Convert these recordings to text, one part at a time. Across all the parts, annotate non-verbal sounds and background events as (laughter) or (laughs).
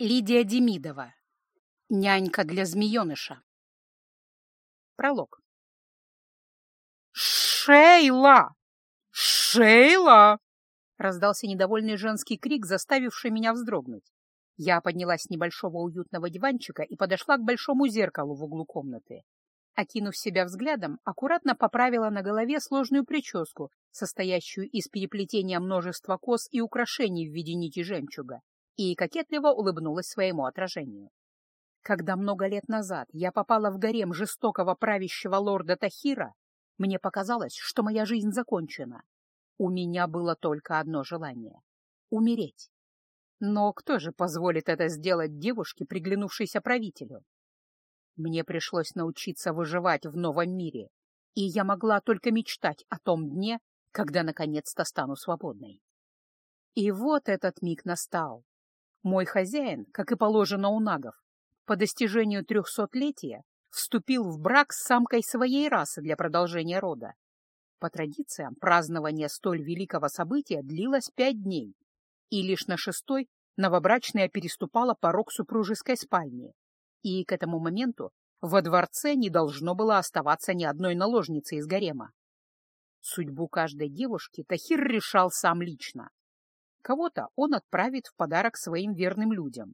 Лидия Демидова. Нянька для змееныша. Пролог. «Шейла! Шейла!» Раздался недовольный женский крик, заставивший меня вздрогнуть. Я поднялась с небольшого уютного диванчика и подошла к большому зеркалу в углу комнаты. Окинув себя взглядом, аккуратно поправила на голове сложную прическу, состоящую из переплетения множества кос и украшений в виде нити жемчуга, и кокетливо улыбнулась своему отражению. Когда много лет назад я попала в гарем жестокого правящего лорда Тахира, мне показалось, что моя жизнь закончена. У меня было только одно желание — умереть. Но кто же позволит это сделать девушке, приглянувшейся правителю? Мне пришлось научиться выживать в новом мире, и я могла только мечтать о том дне, когда наконец-то стану свободной. И вот этот миг настал. Мой хозяин, как и положено у нагов, по достижению трехсотлетия вступил в брак с самкой своей расы для продолжения рода. По традициям, празднование столь великого события длилось пять дней, и лишь на шестой новобрачная переступала порог супружеской спальни, и к этому моменту во дворце не должно было оставаться ни одной наложницы из гарема. Судьбу каждой девушки Тахир решал сам лично. Кого-то он отправит в подарок своим верным людям,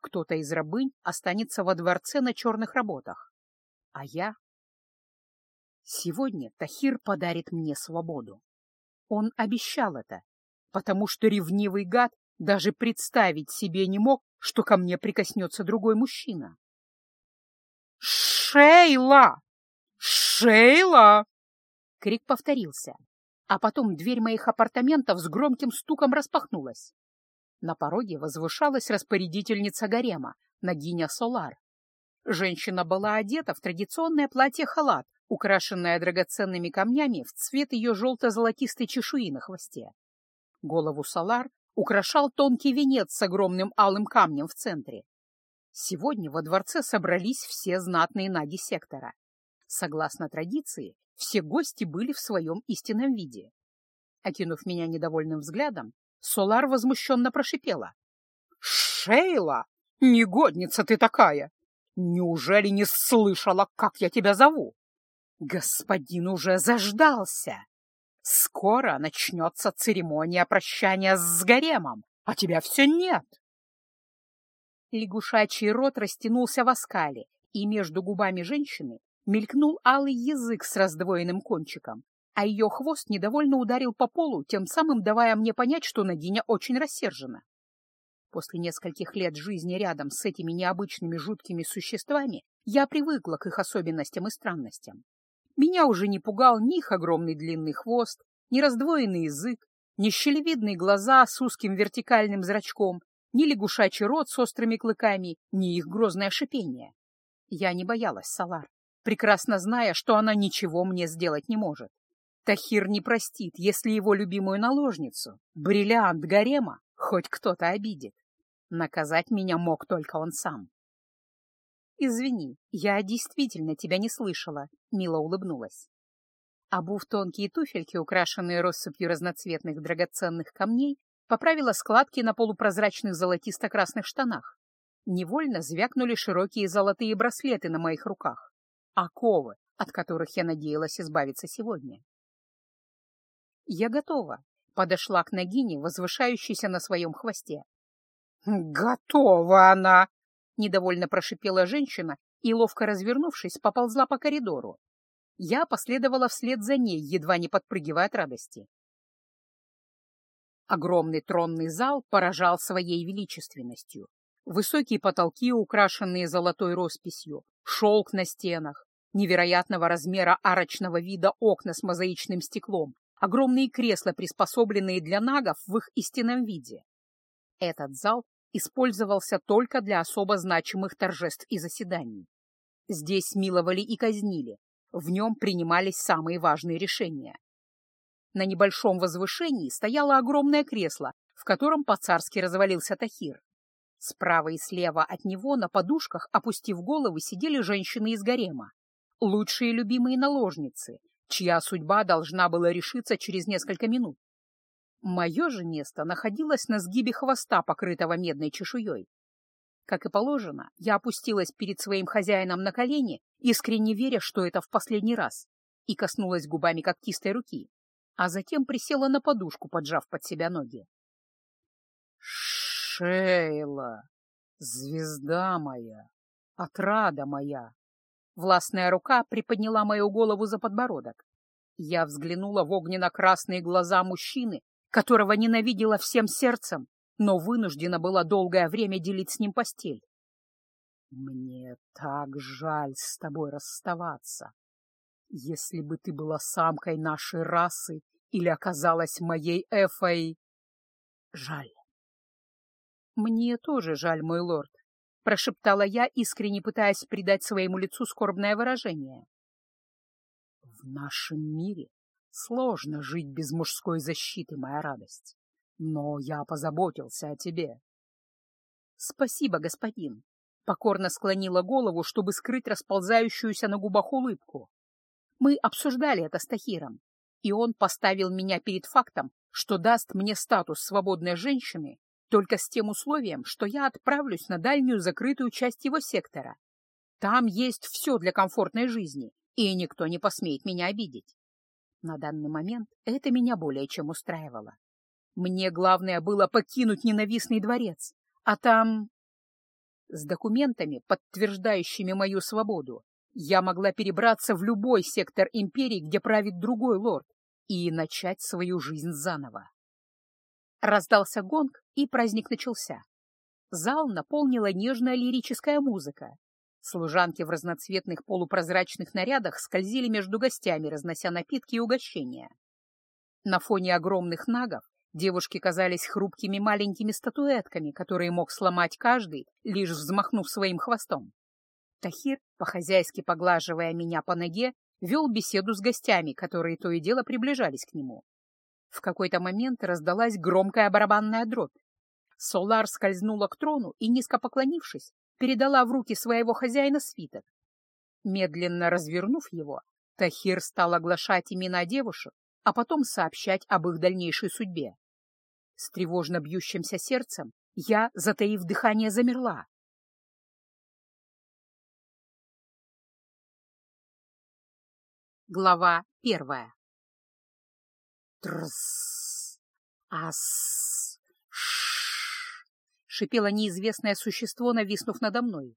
кто-то из рабынь останется во дворце на черных работах, а я... Сегодня Тахир подарит мне свободу. Он обещал это, потому что ревнивый гад даже представить себе не мог, что ко мне прикоснется другой мужчина. «Шейла! Шейла!» Крик повторился, а потом дверь моих апартаментов с громким стуком распахнулась. На пороге возвышалась распорядительница гарема, Нагиня Солар. Женщина была одета в традиционное платье-халат, украшенное драгоценными камнями в цвет ее желто-золотистой чешуи на хвосте. Голову Солар украшал тонкий венец с огромным алым камнем в центре. Сегодня во дворце собрались все знатные наги сектора. Согласно традиции, все гости были в своем истинном виде. Окинув меня недовольным взглядом, Солар возмущенно прошипела. «Шейла! Негодница ты такая! Неужели не слышала, как я тебя зову? Господин уже заждался. Скоро начнется церемония прощания с гаремом, а тебя все нет!» Лягушачий рот растянулся в оскале, и между губами женщины мелькнул алый язык с раздвоенным кончиком, а ее хвост недовольно ударил по полу, тем самым давая мне понять, что Надиня очень рассержена. После нескольких лет жизни рядом с этими необычными жуткими существами я привыкла к их особенностям и странностям. Меня уже не пугал ни их огромный длинный хвост, ни раздвоенный язык, ни щелевидные глаза с узким вертикальным зрачком, ни лягушачий рот с острыми клыками, ни их грозное шипение. Я не боялась Салар, прекрасно зная, что она ничего мне сделать не может. Тахир не простит, если его любимую наложницу, бриллиант гарема, хоть кто-то обидит. Наказать меня мог только он сам. «Извини, я действительно тебя не слышала», — мило улыбнулась. Обув тонкие туфельки, украшенные россыпью разноцветных драгоценных камней, поправила складки на полупрозрачных золотисто-красных штанах. Невольно звякнули широкие золотые браслеты на моих руках, оковы, от которых я надеялась избавиться сегодня. «Я готова», — подошла к Нагине, возвышающейся на своем хвосте. «Готова она!» — недовольно прошипела женщина и, ловко развернувшись, поползла по коридору. Я последовала вслед за ней, едва не подпрыгивая от радости. Огромный тронный зал поражал своей величественностью. Высокие потолки, украшенные золотой росписью, шелк на стенах, невероятного размера арочного вида окна с мозаичным стеклом, огромные кресла, приспособленные для нагов в их истинном виде. Этот зал использовался только для особо значимых торжеств и заседаний. Здесь миловали и казнили, в нем принимались самые важные решения. На небольшом возвышении стояло огромное кресло, в котором по-царски развалился Тахир. Справа и слева от него на подушках, опустив головы, сидели женщины из гарема. Лучшие любимые наложницы, чья судьба должна была решиться через несколько минут. Мое же место находилось на сгибе хвоста, покрытого медной чешуей. Как и положено, я опустилась перед своим хозяином на колени, искренне веря, что это в последний раз, и коснулась губами когтистой руки, а затем присела на подушку, поджав под себя ноги. «Шейла, звезда моя, отрада моя!» Властная рука приподняла мою голову за подбородок. Я взглянула в огненно-красные глаза мужчины, которого ненавидела всем сердцем, но вынуждена была долгое время делить с ним постель. «Мне так жаль с тобой расставаться. Если бы ты была самкой нашей расы или оказалась моей эфой, жаль». «Мне тоже жаль, мой лорд», — прошептала я, искренне пытаясь придать своему лицу скорбное выражение. «В нашем мире сложно жить без мужской защиты, моя радость но я позаботился о тебе. — Спасибо, господин. Покорно склонила голову, чтобы скрыть расползающуюся на губах улыбку. Мы обсуждали это с Тахиром, и он поставил меня перед фактом, что даст мне статус свободной женщины только с тем условием, что я отправлюсь на дальнюю закрытую часть его сектора. Там есть все для комфортной жизни, и никто не посмеет меня обидеть. На данный момент это меня более чем устраивало. Мне главное было покинуть ненавистный дворец, а там... С документами, подтверждающими мою свободу, я могла перебраться в любой сектор империи, где правит другой лорд, и начать свою жизнь заново. Раздался гонг, и праздник начался. Зал наполнила нежная лирическая музыка. Служанки в разноцветных полупрозрачных нарядах скользили между гостями, разнося напитки и угощения. На фоне огромных нагов Девушки казались хрупкими маленькими статуэтками, которые мог сломать каждый, лишь взмахнув своим хвостом. Тахир, по-хозяйски поглаживая меня по ноге, вел беседу с гостями, которые то и дело приближались к нему. В какой-то момент раздалась громкая барабанная дробь. Солар скользнула к трону и, низко поклонившись, передала в руки своего хозяина свиток. Медленно развернув его, Тахир стал оглашать имена девушек, а потом сообщать об их дальнейшей судьбе. С тревожно бьющимся сердцем я, затаив дыхание, замерла. Глава первая Трс, ас, ш, шипело неизвестное существо, нависнув надо мной.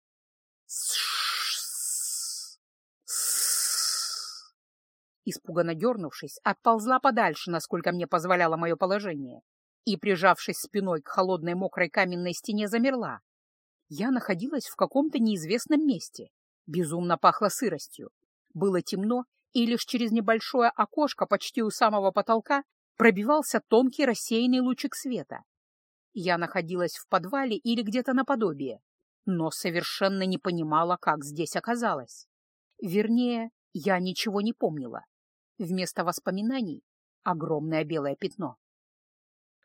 Испуганно дернувшись, отползла подальше, насколько мне позволяло мое положение, и, прижавшись спиной к холодной мокрой каменной стене, замерла. Я находилась в каком-то неизвестном месте. Безумно пахло сыростью. Было темно, и лишь через небольшое окошко почти у самого потолка пробивался тонкий рассеянный лучик света. Я находилась в подвале или где-то наподобие, но совершенно не понимала, как здесь оказалась. Вернее, я ничего не помнила. Вместо воспоминаний — огромное белое пятно.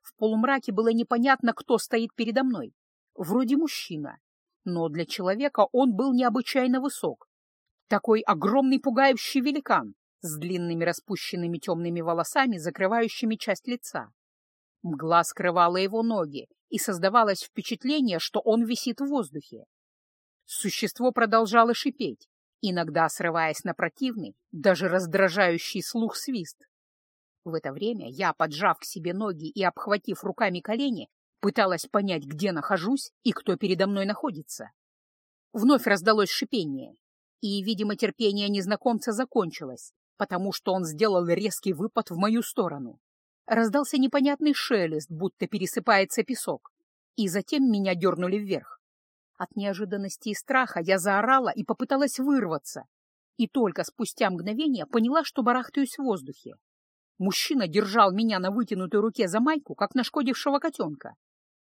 В полумраке было непонятно, кто стоит передо мной. Вроде мужчина, но для человека он был необычайно высок. Такой огромный пугающий великан с длинными распущенными темными волосами, закрывающими часть лица. Мгла скрывала его ноги, и создавалось впечатление, что он висит в воздухе. Существо продолжало шипеть, иногда срываясь на противный, даже раздражающий слух свист. В это время я, поджав к себе ноги и обхватив руками колени, пыталась понять, где нахожусь и кто передо мной находится. Вновь раздалось шипение, и, видимо, терпение незнакомца закончилось, потому что он сделал резкий выпад в мою сторону. Раздался непонятный шелест, будто пересыпается песок, и затем меня дернули вверх. От неожиданности и страха я заорала и попыталась вырваться. И только спустя мгновение поняла, что барахтаюсь в воздухе. Мужчина держал меня на вытянутой руке за майку, как нашкодившего котенка.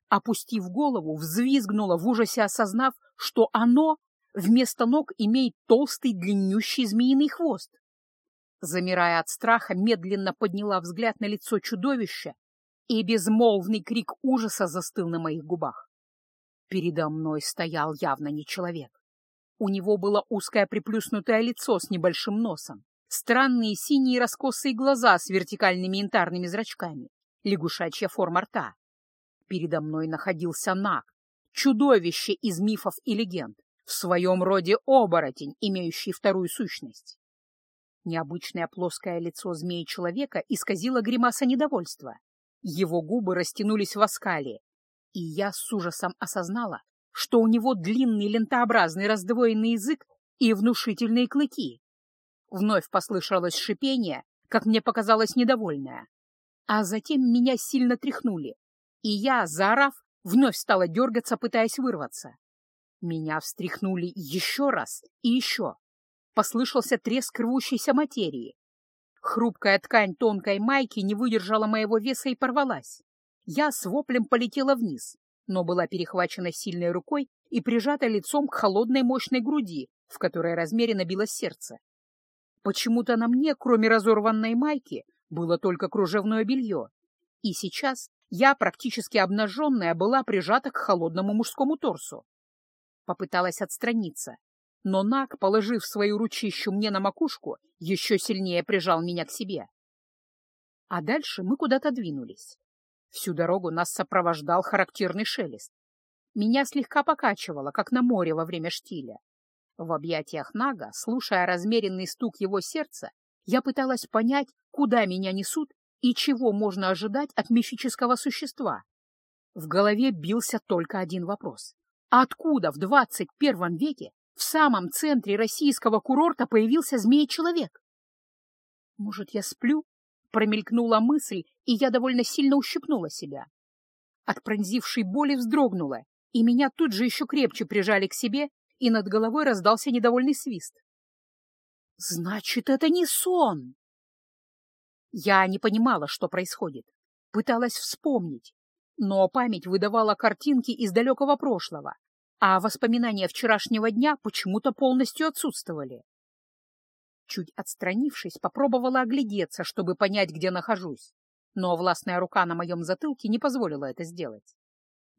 Опустив голову, взвизгнула в ужасе, осознав, что оно вместо ног имеет толстый длиннющий змеиный хвост. Замирая от страха, медленно подняла взгляд на лицо чудовища, и безмолвный крик ужаса застыл на моих губах. Передо мной стоял явно не человек. У него было узкое приплюснутое лицо с небольшим носом, странные синие раскосые глаза с вертикальными янтарными зрачками, лягушачья форма рта. Передо мной находился Наг, чудовище из мифов и легенд, в своем роде оборотень, имеющий вторую сущность. Необычное плоское лицо змеи-человека исказило гримаса недовольства. Его губы растянулись в оскале, и я с ужасом осознала, что у него длинный лентообразный раздвоенный язык и внушительные клыки. Вновь послышалось шипение, как мне показалось недовольное. А затем меня сильно тряхнули, и я, заорав, вновь стала дергаться, пытаясь вырваться. Меня встряхнули еще раз и еще. Послышался треск рвущейся материи. Хрупкая ткань тонкой майки не выдержала моего веса и порвалась. Я с воплем полетела вниз, но была перехвачена сильной рукой и прижата лицом к холодной мощной груди, в которой размеренно билось сердце. Почему-то на мне, кроме разорванной майки, было только кружевное белье, и сейчас я, практически обнаженная, была прижата к холодному мужскому торсу. Попыталась отстраниться, но Нак, положив свою ручищу мне на макушку, еще сильнее прижал меня к себе. А дальше мы куда-то двинулись. Всю дорогу нас сопровождал характерный шелест. Меня слегка покачивало, как на море во время штиля. В объятиях Нага, слушая размеренный стук его сердца, я пыталась понять, куда меня несут и чего можно ожидать от мифического существа. В голове бился только один вопрос. Откуда в 21 веке в самом центре российского курорта появился змея-человек? Может, я сплю? Промелькнула мысль, и я довольно сильно ущипнула себя. От пронзившей боли вздрогнула, и меня тут же еще крепче прижали к себе, и над головой раздался недовольный свист. «Значит, это не сон!» Я не понимала, что происходит, пыталась вспомнить, но память выдавала картинки из далекого прошлого, а воспоминания вчерашнего дня почему-то полностью отсутствовали. Чуть отстранившись, попробовала оглядеться, чтобы понять, где нахожусь, но властная рука на моем затылке не позволила это сделать.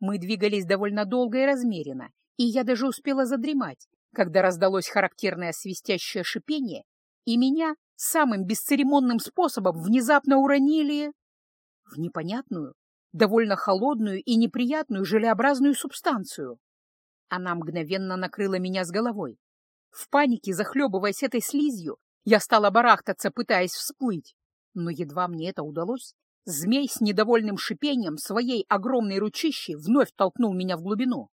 Мы двигались довольно долго и размеренно, и я даже успела задремать, когда раздалось характерное свистящее шипение, и меня самым бесцеремонным способом внезапно уронили в непонятную, довольно холодную и неприятную желеобразную субстанцию. Она мгновенно накрыла меня с головой. В панике, захлебываясь этой слизью, я стала барахтаться, пытаясь всплыть. Но едва мне это удалось, змей с недовольным шипением своей огромной ручищей вновь толкнул меня в глубину.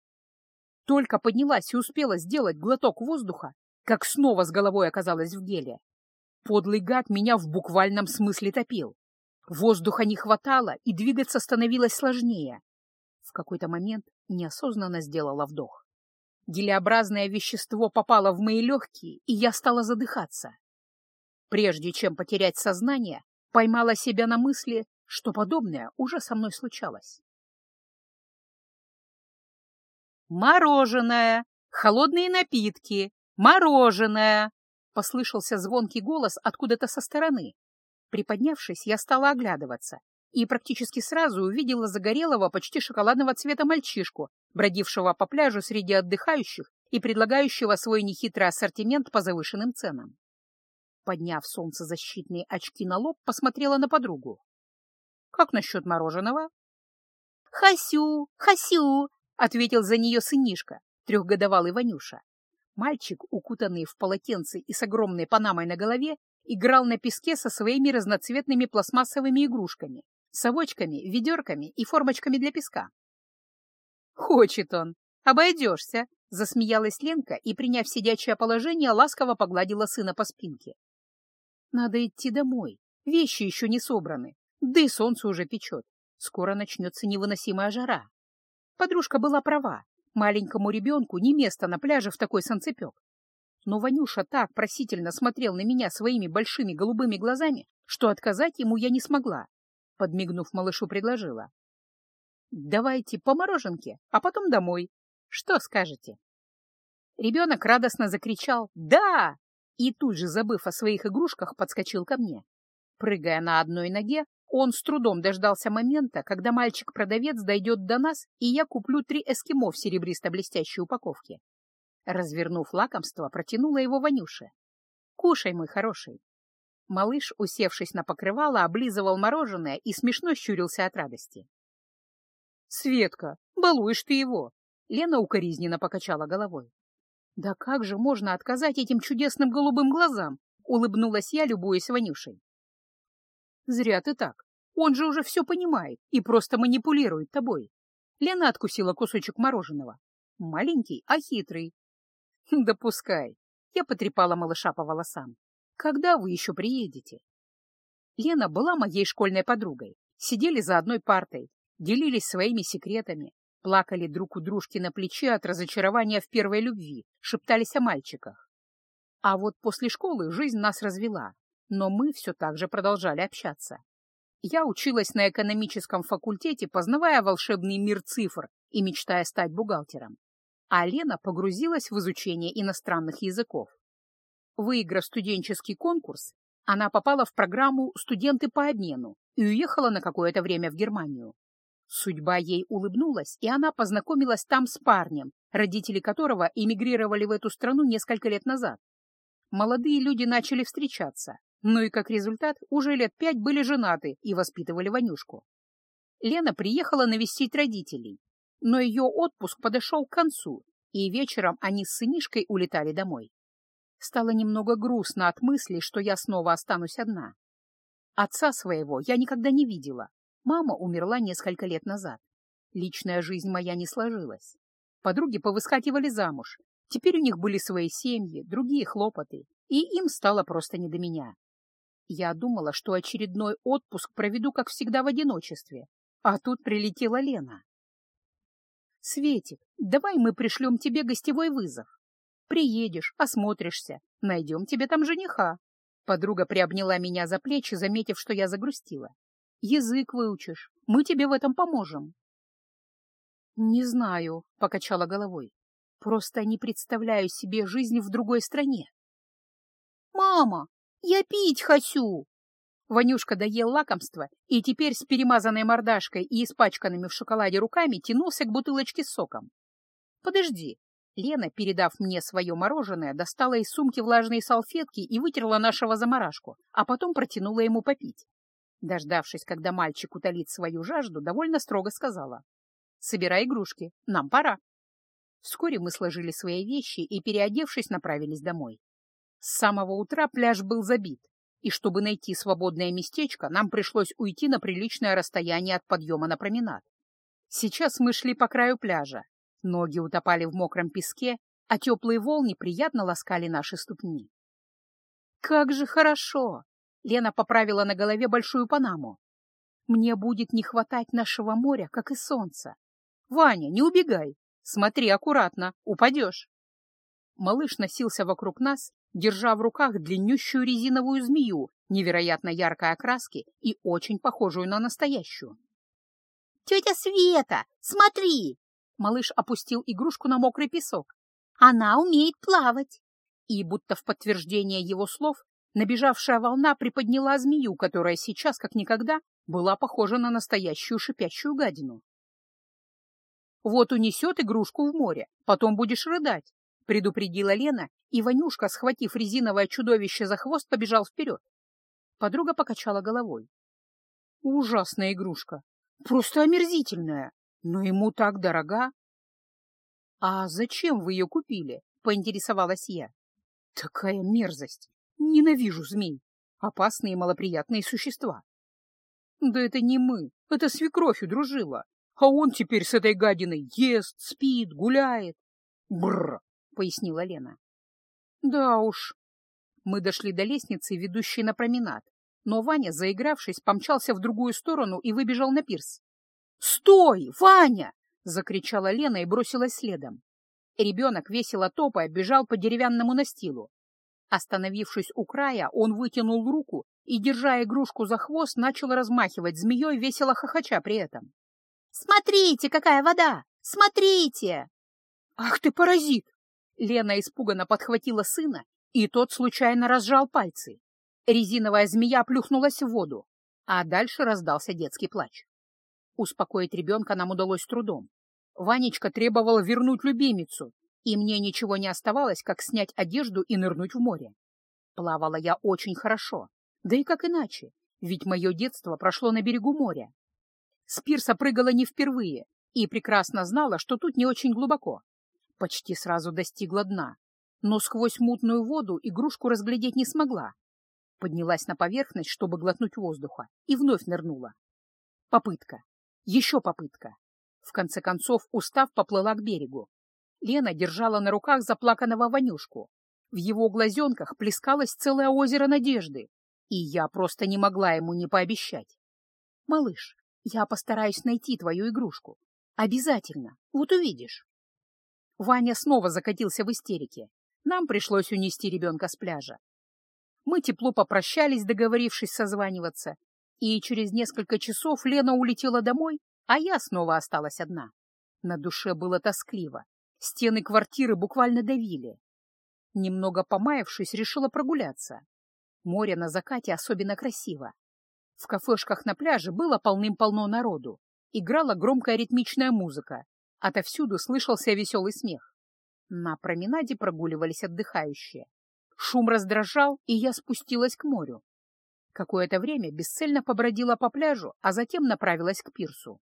Только поднялась и успела сделать глоток воздуха, как снова с головой оказалась в геле. Подлый гад меня в буквальном смысле топил. Воздуха не хватало, и двигаться становилось сложнее. В какой-то момент неосознанно сделала вдох. Гелеобразное вещество попало в мои легкие, и я стала задыхаться. Прежде чем потерять сознание, поймала себя на мысли, что подобное уже со мной случалось. «Мороженое! Холодные напитки! Мороженое!» Послышался звонкий голос откуда-то со стороны. Приподнявшись, я стала оглядываться и практически сразу увидела загорелого, почти шоколадного цвета мальчишку, бродившего по пляжу среди отдыхающих и предлагающего свой нехитрый ассортимент по завышенным ценам. Подняв солнцезащитные очки на лоб, посмотрела на подругу. «Как насчет мороженого?» «Хасю, Хасю!» — ответил за нее сынишка, трехгодовалый Ванюша. Мальчик, укутанный в полотенце и с огромной панамой на голове, играл на песке со своими разноцветными пластмассовыми игрушками, совочками, ведерками и формочками для песка. «Хочет он! Обойдешься!» — засмеялась Ленка и, приняв сидячее положение, ласково погладила сына по спинке. «Надо идти домой. Вещи еще не собраны. Да и солнце уже печет. Скоро начнется невыносимая жара». Подружка была права. Маленькому ребенку не место на пляже в такой санцепек. Но Ванюша так просительно смотрел на меня своими большими голубыми глазами, что отказать ему я не смогла. Подмигнув малышу, предложила. «Давайте по мороженке, а потом домой. Что скажете?» Ребенок радостно закричал «Да!» и тут же, забыв о своих игрушках, подскочил ко мне. Прыгая на одной ноге, он с трудом дождался момента, когда мальчик-продавец дойдет до нас, и я куплю три эскимо в серебристо-блестящей упаковке. Развернув лакомство, протянула его Ванюше. «Кушай, мой хороший». Малыш, усевшись на покрывало, облизывал мороженое и смешно щурился от радости. «Светка, балуешь ты его. Лена укоризненно покачала головой. «Да как же можно отказать этим чудесным голубым глазам?» — улыбнулась я, любуясь Ванюшей. «Зря ты так. Он же уже все понимает и просто манипулирует тобой». Лена откусила кусочек мороженого. Маленький, а хитрый. (laughs) «Да пускай». Я потрепала малыша по волосам. «Когда вы еще приедете?» Лена была моей школьной подругой. Сидели за одной партой, делились своими секретами, плакали друг у дружки на плече от разочарования в первой любви, шептались о мальчиках. А вот после школы жизнь нас развела, но мы все так же продолжали общаться. Я училась на экономическом факультете, познавая волшебный мир цифр и мечтая стать бухгалтером. А Лена погрузилась в изучение иностранных языков. Выиграв студенческий конкурс, она попала в программу «Студенты по обмену» и уехала на какое-то время в Германию. Судьба ей улыбнулась, и она познакомилась там с парнем, родители которого эмигрировали в эту страну несколько лет назад. Молодые люди начали встречаться, ну и как результат уже лет пять были женаты и воспитывали Ванюшку. Лена приехала навестить родителей, но ее отпуск подошел к концу, и вечером они с сынишкой улетали домой. Стало немного грустно от мысли, что я снова останусь одна. Отца своего я никогда не видела. Мама умерла несколько лет назад. Личная жизнь моя не сложилась. Подруги повыскакивали замуж. Теперь у них были свои семьи, другие хлопоты, и им стало просто не до меня. Я думала, что очередной отпуск проведу, как всегда, в одиночестве. А тут прилетела Лена. «Светик, давай мы пришлем тебе гостевой вызов. Приедешь, осмотришься, найдем тебе там жениха». Подруга приобняла меня за плечи, заметив, что я загрустила. «Язык выучишь, мы тебе в этом поможем». «Не знаю», — покачала головой. «Просто не представляю себе жизнь в другой стране». «Мама, я пить хочу!» Ванюшка доел лакомство и теперь с перемазанной мордашкой и испачканными в шоколаде руками тянулся к бутылочке с соком. «Подожди, Лена, передав мне свое мороженое, достала из сумки влажные салфетки и вытерла нашего заморашку, а потом протянула ему попить. Дождавшись, когда мальчик утолит свою жажду, довольно строго сказала. «Собирай игрушки, нам пора». Вскоре мы сложили свои вещи и, переодевшись, направились домой. С самого утра пляж был забит, и чтобы найти свободное местечко, нам пришлось уйти на приличное расстояние от подъема на променад. Сейчас мы шли по краю пляжа, Ноги утопали в мокром песке, а теплые волны приятно ласкали наши ступни. «Как же хорошо!» — Лена поправила на голове большую панаму. «Мне будет не хватать нашего моря, как и солнца. Ваня, не убегай! Смотри аккуратно, упадешь!» Малыш носился вокруг нас, держа в руках длиннющую резиновую змею невероятно яркой окраски и очень похожую на настоящую. «Тетя Света, смотри!» Малыш опустил игрушку на мокрый песок. «Она умеет плавать!» И, будто в подтверждение его слов, набежавшая волна приподняла змею, которая сейчас, как никогда, была похожа на настоящую шипящую гадину. «Вот унесет игрушку в море, потом будешь рыдать», — предупредила Лена, и Ванюшка, схватив резиновое чудовище за хвост, побежал вперед. Подруга покачала головой. «Ужасная игрушка, просто омерзительная. Но ему так дорога. — А зачем вы ее купили? — поинтересовалась я. — Такая мерзость! Ненавижу змей! Опасные и малоприятные существа. — Да это не мы, это свекровь удружила. А он теперь с этой гадиной ест, спит, гуляет. — Бррр! — пояснила Лена. — Да уж. Мы дошли до лестницы, ведущей на променад, но Ваня, заигравшись, помчался в другую сторону и выбежал на пирс. «Стой, Ваня!» — закричала Лена и бросилась следом. Ребенок, весело топая, бежал по деревянному настилу. Остановившись у края, он вытянул руку и, держа игрушку за хвост, начал размахивать змеей, весело хохоча при этом. «Смотрите, какая вода! Смотрите!» «Ах ты, паразит!» Лена испуганно подхватила сына, и тот случайно разжал пальцы. Резиновая змея плюхнулась в воду, а дальше раздался детский плач. Успокоить ребенка нам удалось трудом. Ванечка требовал вернуть любимицу, и мне ничего не оставалось, как снять одежду и нырнуть в море. Плавала я очень хорошо, да и как иначе, ведь мое детство прошло на берегу моря. С пирса прыгала не впервые, и прекрасно знала, что тут не очень глубоко. Почти сразу достигла дна, но сквозь мутную воду игрушку разглядеть не смогла. Поднялась на поверхность, чтобы глотнуть воздуха, и вновь нырнула. Попытка. Еще попытка. В конце концов, устав, поплыла к берегу. Лена держала на руках заплаканного Ванюшку. В его глазенках плескалось целое озеро надежды, и я просто не могла ему не пообещать. «Малыш, я постараюсь найти твою игрушку. Обязательно, вот увидишь». Ваня снова закатился в истерике. Нам пришлось унести ребенка с пляжа. Мы тепло попрощались, договорившись созваниваться, и через несколько часов Лена улетела домой, а я снова осталась одна. На душе было тоскливо. Стены квартиры буквально давили. Немного помаявшись, решила прогуляться. Море на закате особенно красиво. В кафешках на пляже было полным-полно народу. Играла громкая ритмичная музыка. Отовсюду слышался веселый смех. На променаде прогуливались отдыхающие. Шум раздражал, и я спустилась к морю. Какое-то время бесцельно побродила по пляжу, а затем направилась к пирсу.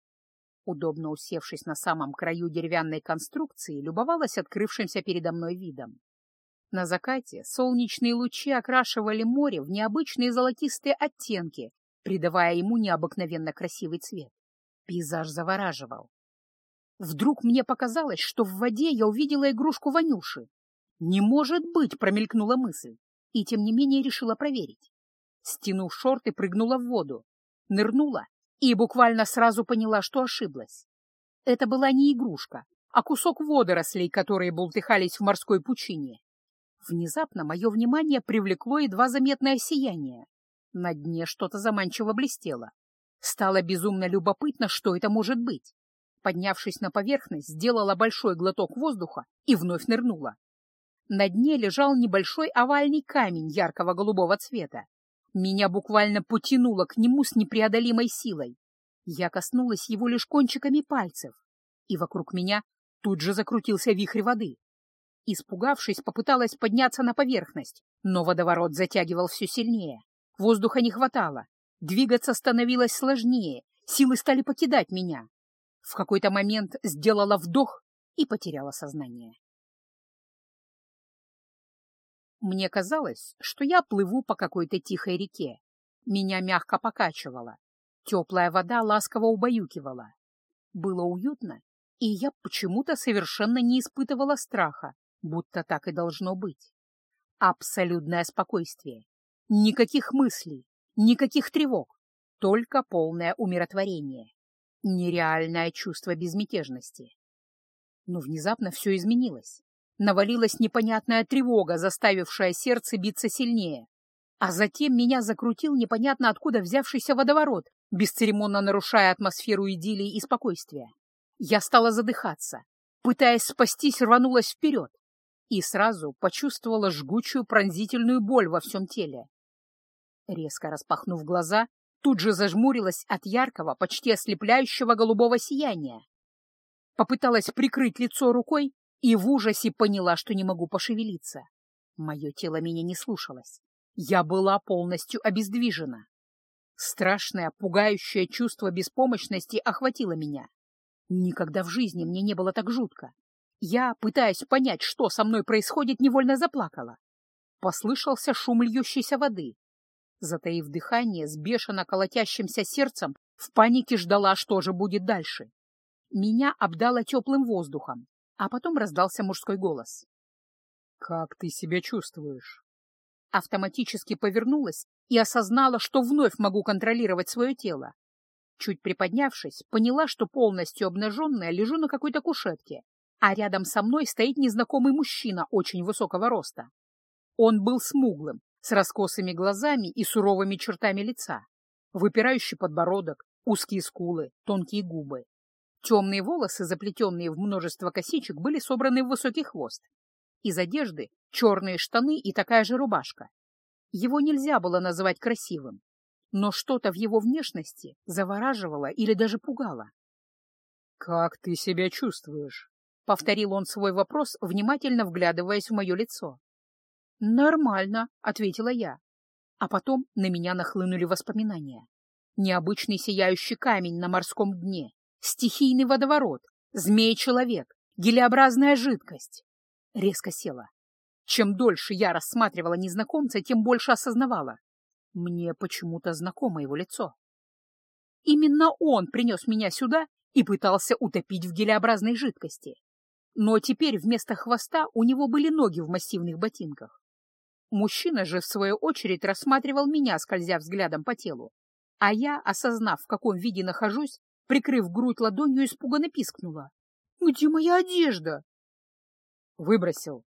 Удобно усевшись на самом краю деревянной конструкции, любовалась открывшимся передо мной видом. На закате солнечные лучи окрашивали море в необычные золотистые оттенки, придавая ему необыкновенно красивый цвет. Пейзаж завораживал. Вдруг мне показалось, что в воде я увидела игрушку Ванюши. «Не может быть!» — промелькнула мысль, и тем не менее решила проверить. Стянув шорты, прыгнула в воду, нырнула и буквально сразу поняла, что ошиблась. Это была не игрушка, а кусок водорослей, которые бултыхались в морской пучине. Внезапно мое внимание привлекло едва заметное сияние. На дне что-то заманчиво блестело. Стало безумно любопытно, что это может быть. Поднявшись на поверхность, сделала большой глоток воздуха и вновь нырнула. На дне лежал небольшой овальный камень яркого голубого цвета. Меня буквально потянуло к нему с непреодолимой силой. Я коснулась его лишь кончиками пальцев, и вокруг меня тут же закрутился вихрь воды. Испугавшись, попыталась подняться на поверхность, но водоворот затягивал все сильнее. Воздуха не хватало, двигаться становилось сложнее, силы стали покидать меня. В какой-то момент сделала вдох и потеряла сознание. Мне казалось, что я плыву по какой-то тихой реке. Меня мягко покачивало. Теплая вода ласково убаюкивала. Было уютно, и я почему-то совершенно не испытывала страха, будто так и должно быть. Абсолютное спокойствие. Никаких мыслей, никаких тревог, только полное умиротворение. Нереальное чувство безмятежности. Но внезапно все изменилось. Навалилась непонятная тревога, заставившая сердце биться сильнее. А затем меня закрутил непонятно откуда взявшийся водоворот, бесцеремонно нарушая атмосферу идиллии и спокойствия. Я стала задыхаться. Пытаясь спастись, рванулась вперед и сразу почувствовала жгучую пронзительную боль во всем теле. Резко распахнув глаза, тут же зажмурилась от яркого, почти ослепляющего голубого сияния. Попыталась прикрыть лицо рукой и в ужасе поняла, что не могу пошевелиться. Мое тело меня не слушалось. Я была полностью обездвижена. Страшное, пугающее чувство беспомощности охватило меня. Никогда в жизни мне не было так жутко. Я, пытаясь понять, что со мной происходит, невольно заплакала. Послышался шум льющейся воды. Затаив дыхание с бешено колотящимся сердцем, в панике ждала, что же будет дальше. Меня обдало теплым воздухом а потом раздался мужской голос. «Как ты себя чувствуешь?» Автоматически повернулась и осознала, что вновь могу контролировать свое тело. Чуть приподнявшись, поняла, что полностью обнаженная лежу на какой-то кушетке, а рядом со мной стоит незнакомый мужчина очень высокого роста. Он был смуглым, с раскосыми глазами и суровыми чертами лица, выпирающий подбородок, узкие скулы, тонкие губы. Темные волосы, заплетенные в множество косичек, были собраны в высокий хвост. Из одежды черные штаны и такая же рубашка. Его нельзя было называть красивым, но что-то в его внешности завораживало или даже пугало. «Как ты себя чувствуешь?» — повторил он свой вопрос, внимательно вглядываясь в мое лицо. «Нормально», — ответила я. А потом на меня нахлынули воспоминания. Необычный сияющий камень на морском дне, стихийный водоворот, змея-человек, гелеобразная жидкость. Резко села. Чем дольше я рассматривала незнакомца, тем больше осознавала. Мне почему-то знакомо его лицо. Именно он принес меня сюда и пытался утопить в гелеобразной жидкости. Но теперь вместо хвоста у него были ноги в массивных ботинках. Мужчина же, в свою очередь, рассматривал меня, скользя взглядом по телу. А я, осознав, в каком виде нахожусь, прикрыв грудь ладонью, испуганно пискнула. «Где моя одежда?» Выбросил.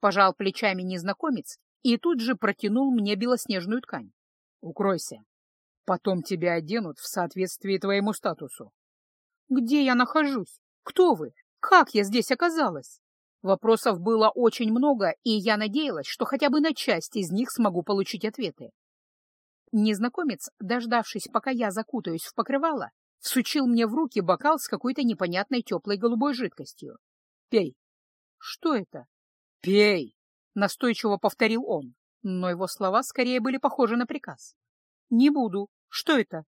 Пожал плечами незнакомец и тут же протянул мне белоснежную ткань. «Укройся. Потом тебя оденут в соответствии твоему статусу». «Где я нахожусь? Кто вы? Как я здесь оказалась?» Вопросов было очень много, и я надеялась, что хотя бы на часть из них смогу получить ответы. Незнакомец, дождавшись, пока я закутаюсь в покрывало, всучил мне в руки бокал с какой-то непонятной теплой голубой жидкостью. «Пей». «Что это?» «Пей», — настойчиво повторил он, но его слова скорее были похожи на приказ. «Не буду. Что это?»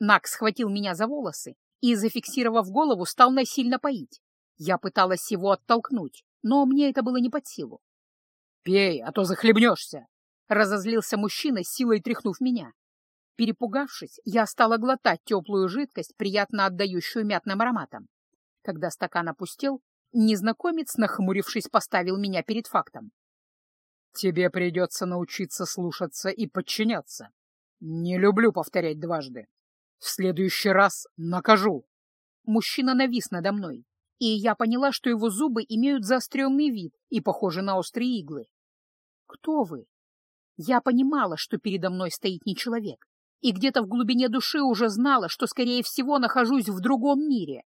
Нак схватил меня за волосы и, зафиксировав голову, стал насильно поить. Я пыталась его оттолкнуть, но мне это было не под силу. «Пей, а то захлебнешься!» — разозлился мужчина, силой тряхнув меня. Перепугавшись, я стала глотать теплую жидкость, приятно отдающую мятным ароматом. Когда стакан опустел, незнакомец, нахмурившись, поставил меня перед фактом. «Тебе придется научиться слушаться и подчиняться. Не люблю повторять дважды. В следующий раз накажу». Мужчина навис надо мной и я поняла, что его зубы имеют заостренный вид и похожи на острые иглы. «Кто вы?» Я понимала, что передо мной стоит не человек, и где-то в глубине души уже знала, что, скорее всего, нахожусь в другом мире.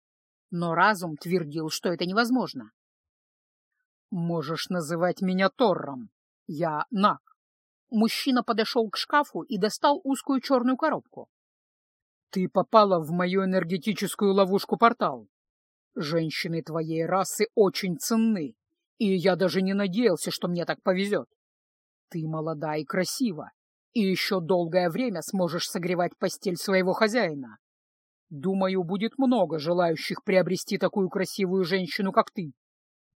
Но разум твердил, что это невозможно. «Можешь называть меня Торром. Я Нак». Мужчина подошел к шкафу и достал узкую черную коробку. «Ты попала в мою энергетическую ловушку-портал. Женщины твоей расы очень ценны, и я даже не надеялся, что мне так повезет. Ты молода и красива, и еще долгое время сможешь согревать постель своего хозяина. Думаю, будет много желающих приобрести такую красивую женщину, как ты.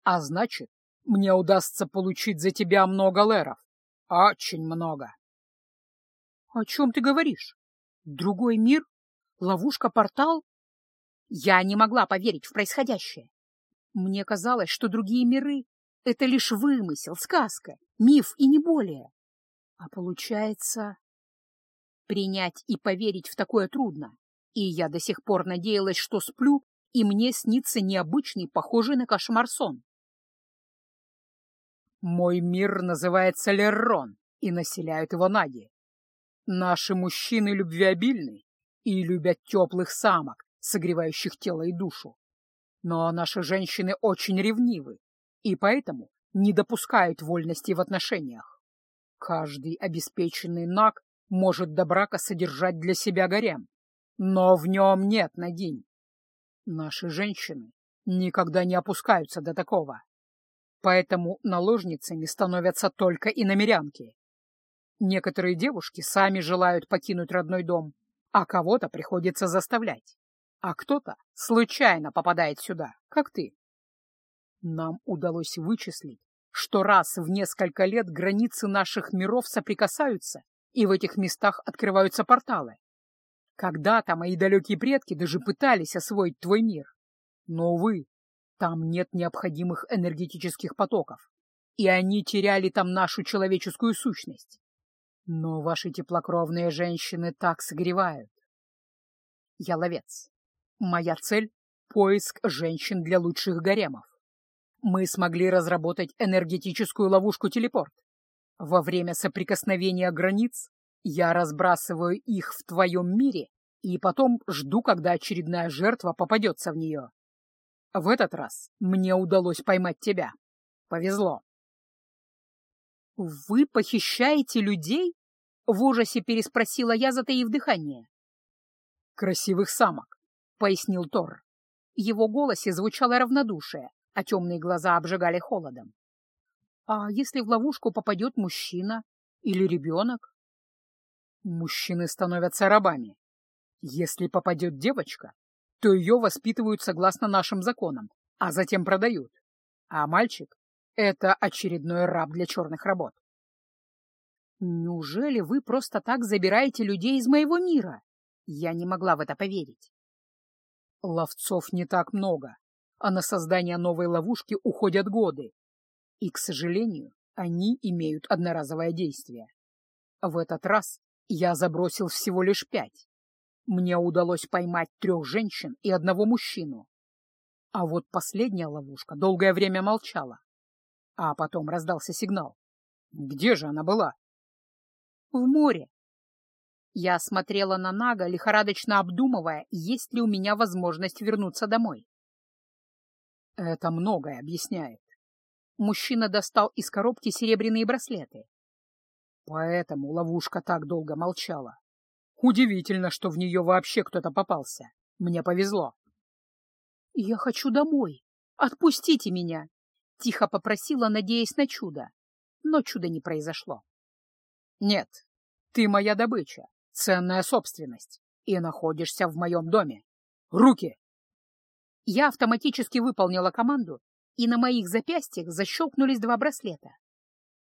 А значит, мне удастся получить за тебя много леров. Очень много. — О чем ты говоришь? Другой мир? Ловушка-портал? Я не могла поверить в происходящее. Мне казалось, что другие миры — это лишь вымысел, сказка, миф и не более. А получается... Принять и поверить в такое трудно, и я до сих пор надеялась, что сплю, и мне снится необычный, похожий на кошмар сон. Мой мир называется Леррон, и населяют его наги. Наши мужчины любвеобильны и любят теплых самок, согревающих тело и душу. Но наши женщины очень ревнивы и поэтому не допускают вольности в отношениях. Каждый обеспеченный наг может до брака содержать для себя гарем, но в нем нет нагинь. Наши женщины никогда не опускаются до такого. Поэтому наложницами становятся только иномерянки. Некоторые девушки сами желают покинуть родной дом, а кого-то приходится заставлять а кто-то случайно попадает сюда, как ты. Нам удалось вычислить, что раз в несколько лет границы наших миров соприкасаются, и в этих местах открываются порталы. Когда-то мои далекие предки даже пытались освоить твой мир. Но, увы, там нет необходимых энергетических потоков, и они теряли там нашу человеческую сущность. Но ваши теплокровные женщины так согревают. Я ловец. Моя цель — поиск женщин для лучших гаремов. Мы смогли разработать энергетическую ловушку-телепорт. Во время соприкосновения границ я разбрасываю их в твоем мире и потом жду, когда очередная жертва попадется в нее. В этот раз мне удалось поймать тебя. Повезло. «Вы похищаете людей?» — в ужасе переспросила я, затаив дыхание. «Красивых самок. — пояснил Тор. Его голосе звучало равнодушие, а темные глаза обжигали холодом. «А если в ловушку попадет мужчина или ребенок?» «Мужчины становятся рабами. Если попадет девочка, то ее воспитывают согласно нашим законам, а затем продают. А мальчик — это очередной раб для черных работ. Неужели вы просто так забираете людей из моего мира? Я не могла в это поверить. Ловцов не так много, а на создание новой ловушки уходят годы. И, к сожалению, они имеют одноразовое действие. В этот раз я забросил всего лишь пять. Мне удалось поймать трех женщин и одного мужчину. А вот последняя ловушка долгое время молчала. А потом раздался сигнал. Где же она была? В море. Я смотрела на Нага, лихорадочно обдумывая, есть ли у меня возможность вернуться домой. Это многое объясняет. Мужчина достал из коробки серебряные браслеты. Поэтому ловушка так долго молчала. Удивительно, что в нее вообще кто-то попался. Мне повезло. «Я хочу домой. Отпустите меня!» — тихо попросила, надеясь на чудо. Но чуда не произошло. «Нет, ты моя добыча, ценная собственность, и находишься в моем доме. Руки!» Я автоматически выполнила команду, и на моих запястьях защелкнулись два браслета.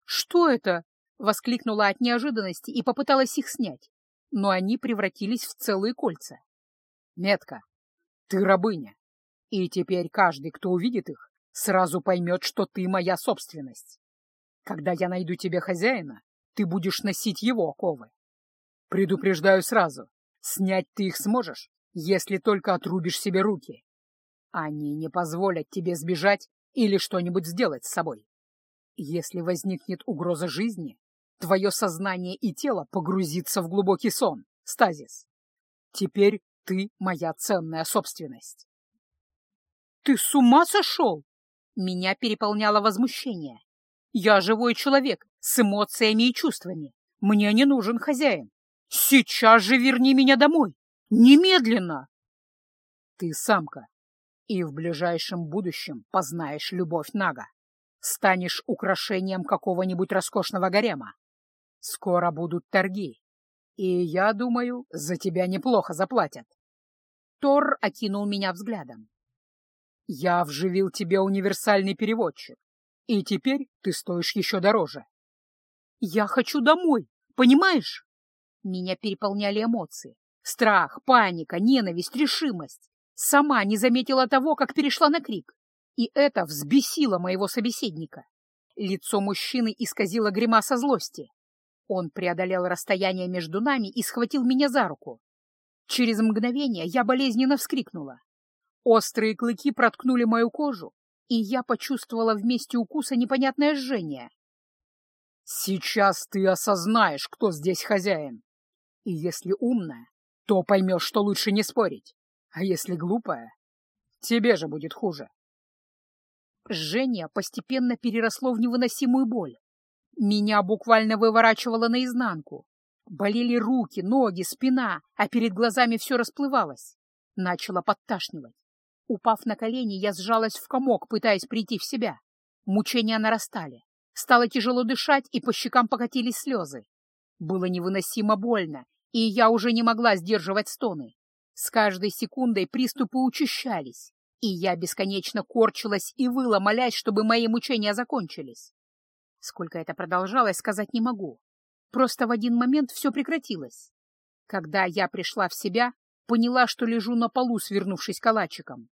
«Что это?» — воскликнула от неожиданности и попыталась их снять, но они превратились в целые кольца. «Метка, ты рабыня, и теперь каждый, кто увидит их, сразу поймет, что ты моя собственность. Когда я найду тебе хозяина, ты будешь носить его оковы. Предупреждаю сразу, снять ты их сможешь, если только отрубишь себе руки. Они не позволят тебе сбежать или что-нибудь сделать с собой. Если возникнет угроза жизни, твое сознание и тело погрузится в глубокий сон, стазис. Теперь ты моя ценная собственность. Ты с ума сошел? Меня переполняло возмущение. Я живой человек, с эмоциями и чувствами. Мне не нужен хозяин. Сейчас же верни меня домой. Немедленно. Ты самка, и в ближайшем будущем познаешь любовь Нага. Станешь украшением какого-нибудь роскошного гарема. Скоро будут торги, и, я думаю, за тебя неплохо заплатят. Тор окинул меня взглядом. Я вживил тебе универсальный переводчик, и теперь ты стоишь еще дороже. Я хочу домой, понимаешь? Меня переполняли эмоции. Страх, паника, ненависть, решимость. Сама не заметила того, как перешла на крик. И это взбесило моего собеседника. Лицо мужчины исказило гримаса злости. Он преодолел расстояние между нами и схватил меня за руку. Через мгновение я болезненно вскрикнула. Острые клыки проткнули мою кожу, и я почувствовала вместе укуса непонятное жжение. Сейчас ты осознаешь, кто здесь хозяин. И если умная, то поймешь, что лучше не спорить. А если глупая, тебе же будет хуже. Жжение постепенно переросло в невыносимую боль. Меня буквально выворачивало наизнанку. Болели руки, ноги, спина, а перед глазами все расплывалось. Начало подташнивать. Упав на колени, я сжалась в комок, пытаясь прийти в себя. Мучения нарастали. Стало тяжело дышать, и по щекам покатились слезы. Было невыносимо больно, и я уже не могла сдерживать стоны. С каждой секундой приступы учащались, и я бесконечно корчилась и выла, молясь, чтобы мои мучения закончились. Сколько это продолжалось, сказать не могу. Просто в один момент все прекратилось. Когда я пришла в себя, поняла, что лежу на полу, свернувшись калачиком.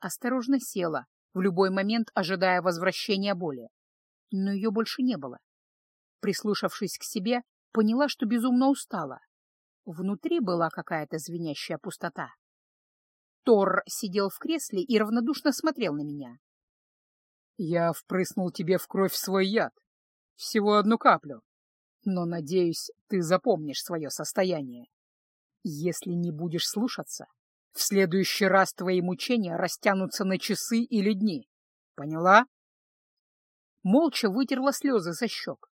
Осторожно села, в любой момент ожидая возвращения боли но ее больше не было. Прислушавшись к себе, поняла, что безумно устала. Внутри была какая-то звенящая пустота. Тор сидел в кресле и равнодушно смотрел на меня. «Я впрыснул тебе в кровь свой яд. Всего одну каплю. Но, надеюсь, ты запомнишь свое состояние. Если не будешь слушаться, в следующий раз твои мучения растянутся на часы или дни. Поняла?» молча вытерла слезы со щек.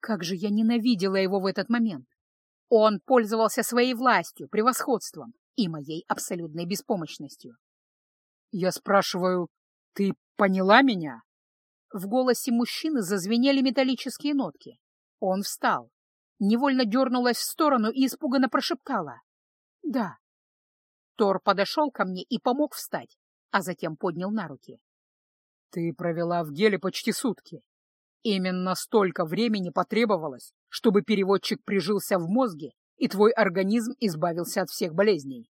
Как же я ненавидела его в этот момент! Он пользовался своей властью, превосходством и моей абсолютной беспомощностью. Я спрашиваю, ты поняла меня? В голосе мужчины зазвенели металлические нотки. Он встал, невольно дернулась в сторону и испуганно прошептала. «Да». Тор подошел ко мне и помог встать, а затем поднял на руки. Ты провела в геле почти сутки. Именно столько времени потребовалось, чтобы переводчик прижился в мозге и твой организм избавился от всех болезней.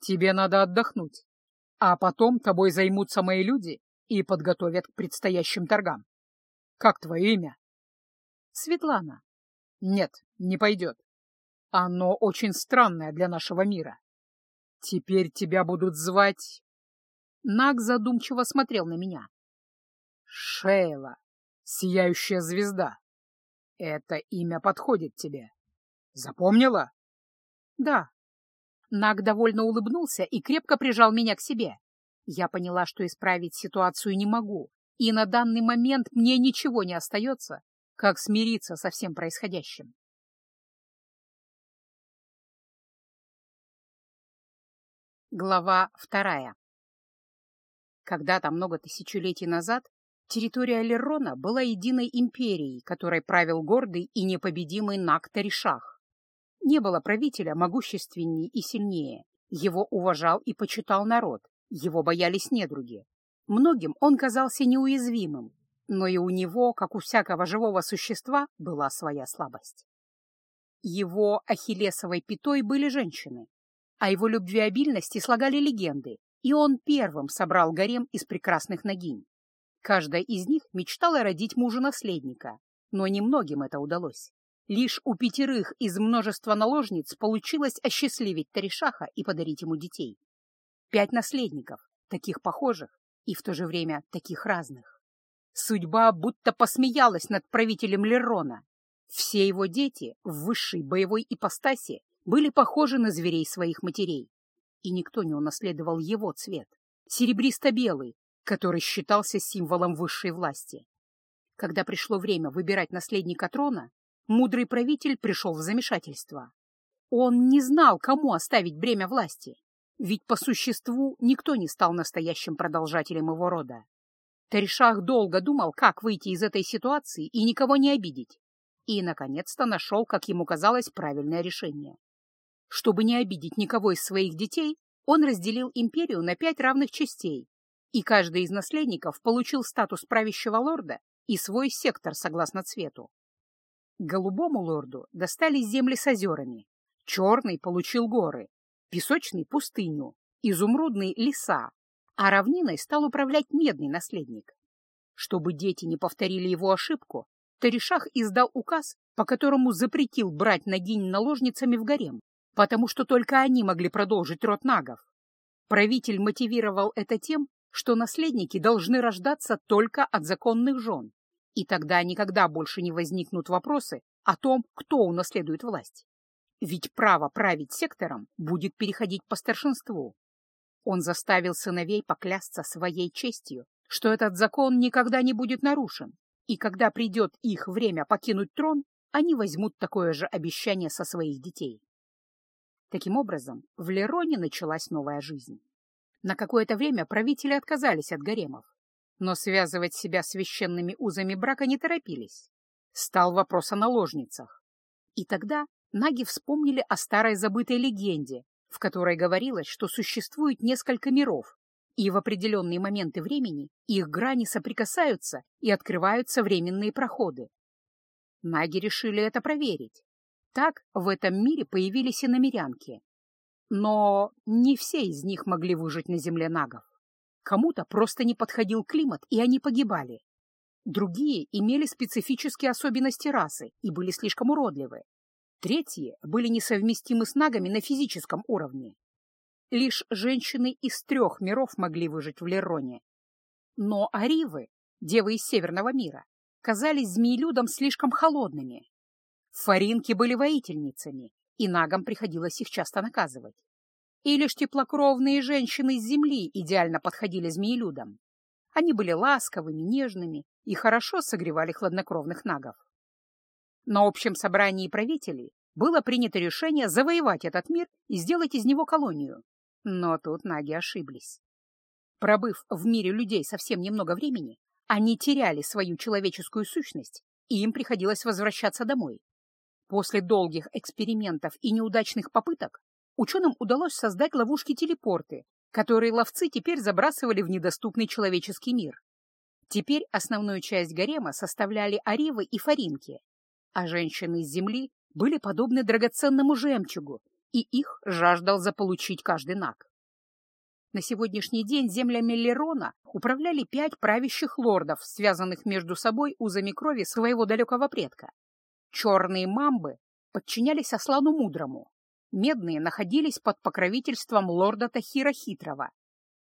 Тебе надо отдохнуть, а потом тобой займутся мои люди и подготовят к предстоящим торгам. Как твое имя? Светлана. Нет, не пойдет. Оно очень странное для нашего мира. Теперь тебя будут звать... Наг задумчиво смотрел на меня. Шейла, сияющая звезда. Это имя подходит тебе. Запомнила? Да. Наг довольно улыбнулся и крепко прижал меня к себе. Я поняла, что исправить ситуацию не могу, и на данный момент мне ничего не остается, как смириться со всем происходящим. Глава вторая Когда-то много тысячелетий назад территория Лерона была единой империей, которой правил гордый и непобедимый Нактаришах. Не было правителя могущественнее и сильнее. Его уважал и почитал народ, его боялись недруги. Многим он казался неуязвимым, но и у него, как у всякого живого существа, была своя слабость. Его ахиллесовой пятой были женщины. О его любвеобильности слагали легенды, и он первым собрал гарем из прекрасных ногинь. Каждая из них мечтала родить мужа-наследника, но немногим это удалось. Лишь у пятерых из множества наложниц получилось осчастливить Таришаха и подарить ему детей. Пять наследников, таких похожих и в то же время таких разных. Судьба будто посмеялась над правителем Лерона. Все его дети в высшей боевой ипостаси были похожи на зверей своих матерей, и никто не унаследовал его цвет, серебристо-белый, который считался символом высшей власти. Когда пришло время выбирать наследника трона, мудрый правитель пришел в замешательство. Он не знал, кому оставить бремя власти, ведь по существу никто не стал настоящим продолжателем его рода. Таришах долго думал, как выйти из этой ситуации и никого не обидеть, и, наконец-то, нашел, как ему казалось, правильное решение. Чтобы не обидеть никого из своих детей, он разделил империю на пять равных частей, и каждый из наследников получил статус правящего лорда и свой сектор согласно цвету. Голубому лорду достались земли с озерами, черный получил горы, песочный — пустыню, изумрудный — леса, а равниной стал управлять медный наследник. Чтобы дети не повторили его ошибку, Таришах издал указ, по которому запретил брать Нагинь наложницами в гарем, потому что только они могли продолжить род нагов. Правитель мотивировал это тем, что наследники должны рождаться только от законных жен, и тогда никогда больше не возникнут вопросы о том, кто унаследует власть. Ведь право править сектором будет переходить по старшинству. Он заставил сыновей поклясться своей честью, что этот закон никогда не будет нарушен, и когда придет их время покинуть трон, они возьмут такое же обещание со своих детей. Таким образом, в Лероне началась новая жизнь. На какое-то время правители отказались от гаремов, но связывать себя священными узами брака не торопились. Стал вопрос о наложницах. И тогда наги вспомнили о старой забытой легенде, в которой говорилось, что существует несколько миров, и в определенные моменты времени их грани соприкасаются и открываются временные проходы. Наги решили это проверить. Так в этом мире появились и намерянки. Но не все из них могли выжить на земле нагов. Кому-то просто не подходил климат, и они погибали. Другие имели специфические особенности расы и были слишком уродливы. Третьи были несовместимы с нагами на физическом уровне. Лишь женщины из трех миров могли выжить в Лероне. Но аривы, девы из северного мира, казались змеелюдам слишком холодными. Фаринки были воительницами, и нагам приходилось их часто наказывать. И лишь теплокровные женщины с земли идеально подходили змеелюдам. Они были ласковыми, нежными и хорошо согревали хладнокровных нагов. На общем собрании правителей было принято решение завоевать этот мир и сделать из него колонию. Но тут наги ошиблись. Пробыв в мире людей совсем немного времени, они теряли свою человеческую сущность, и им приходилось возвращаться домой. После долгих экспериментов и неудачных попыток ученым удалось создать ловушки-телепорты, которые ловцы теперь забрасывали в недоступный человеческий мир. Теперь основную часть гарема составляли аривы и фаринки, а женщины из земли были подобны драгоценному жемчугу, и их жаждал заполучить каждый наг. На сегодняшний день землями Лерона управляли пять правящих лордов, связанных между собой узами крови своего далекого предка. Черные мамбы подчинялись Аслану Мудрому, медные находились под покровительством лорда Тахира Хитрого,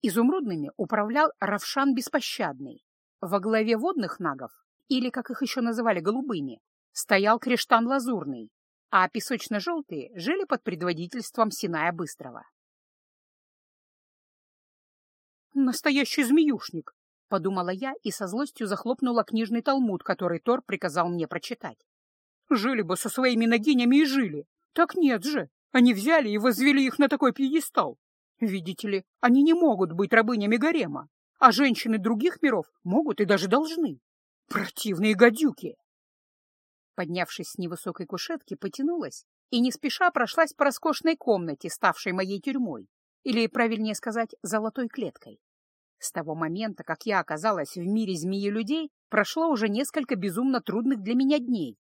изумрудными управлял Равшан Беспощадный, во главе водных нагов, или, как их еще называли, голубыми, стоял Криштан Лазурный, а песочно-желтые жили под предводительством Синая Быстрого. «Настоящий змеюшник!» — подумала я и со злостью захлопнула книжный талмуд, который Тор приказал мне прочитать. «Жили бы со своими ногинями и жили! Так нет же! Они взяли и возвели их на такой пьедестал! Видите ли, они не могут быть рабынями гарема, а женщины других миров могут и даже должны. Противные гадюки! Поднявшись с невысокой кушетки, потянулась и не спеша прошлась по роскошной комнате, ставшей моей тюрьмой, или, правильнее сказать, золотой клеткой. С того момента, как я оказалась в мире змеи-людей, прошло уже несколько безумно трудных для меня дней.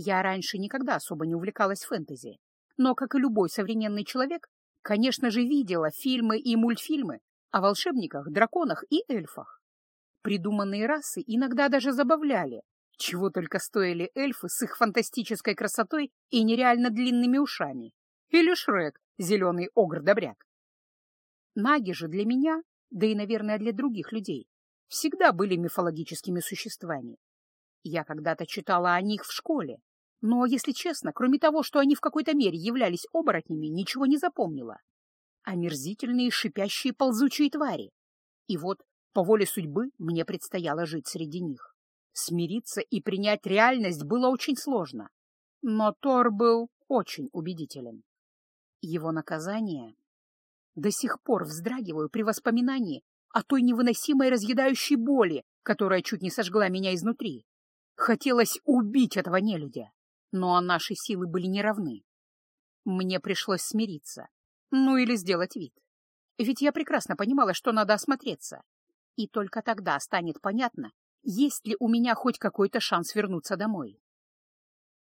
Я раньше никогда особо не увлекалась фэнтези, но, как и любой современный человек, конечно же, видела фильмы и мультфильмы о волшебниках, драконах и эльфах. Придуманные расы иногда даже забавляли, чего только стоили эльфы с их фантастической красотой и нереально длинными ушами. Или Шрек, зеленый огр-добряк. Наги же для меня, да и, наверное, для других людей, всегда были мифологическими существами. Я когда-то читала о них в школе, но, если честно, кроме того, что они в какой-то мере являлись оборотнями, ничего не запомнила омерзительные шипящие ползучие твари. И вот, по воле судьбы, мне предстояло жить среди них. Смириться и принять реальность было очень сложно. Но Тор был очень убедителен. Его наказание... До сих пор вздрагиваю при воспоминании о той невыносимой разъедающей боли, которая чуть не сожгла меня изнутри. Хотелось убить этого нелюдя, но наши силы были неравны. Мне пришлось смириться ну или сделать вид. Ведь я прекрасно понимала, что надо осмотреться. И только тогда станет понятно, есть ли у меня хоть какой-то шанс вернуться домой.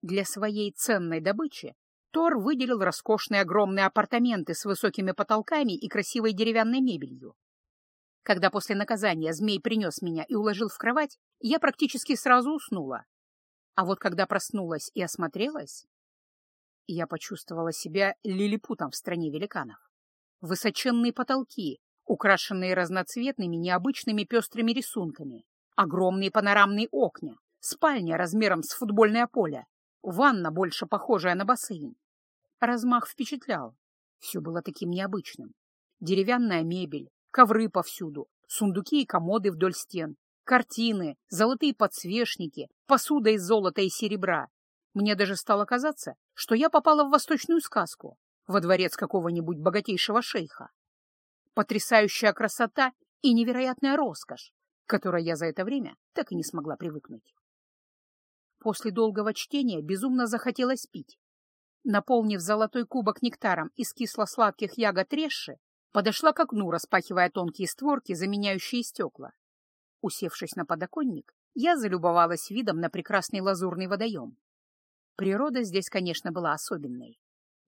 Для своей ценной добычи Тор выделил роскошные огромные апартаменты с высокими потолками и красивой деревянной мебелью. Когда после наказания змей принес меня и уложил в кровать, я практически сразу уснула. А вот когда проснулась и осмотрелась, я почувствовала себя лилипутом в стране великанов. Высоченные потолки, украшенные разноцветными необычными пестрыми рисунками, огромные панорамные окна, спальня размером с футбольное поле, ванна, больше похожая на бассейн. Размах впечатлял. Все было таким необычным. Деревянная мебель, ковры повсюду, сундуки и комоды вдоль стен, картины, золотые подсвечники, посуда из золота и серебра, мне даже стало казаться, что я попала в восточную сказку, во дворец какого-нибудь богатейшего шейха. Потрясающая красота и невероятная роскошь, к которой я за это время так и не смогла привыкнуть. После долгого чтения безумно захотелось пить. Наполнив золотой кубок нектаром из кисло-сладких ягод реши, подошла к окну, распахивая тонкие створки, заменяющие стекла. Усевшись на подоконник, я залюбовалась видом на прекрасный лазурный водоем. Природа здесь, конечно, была особенной.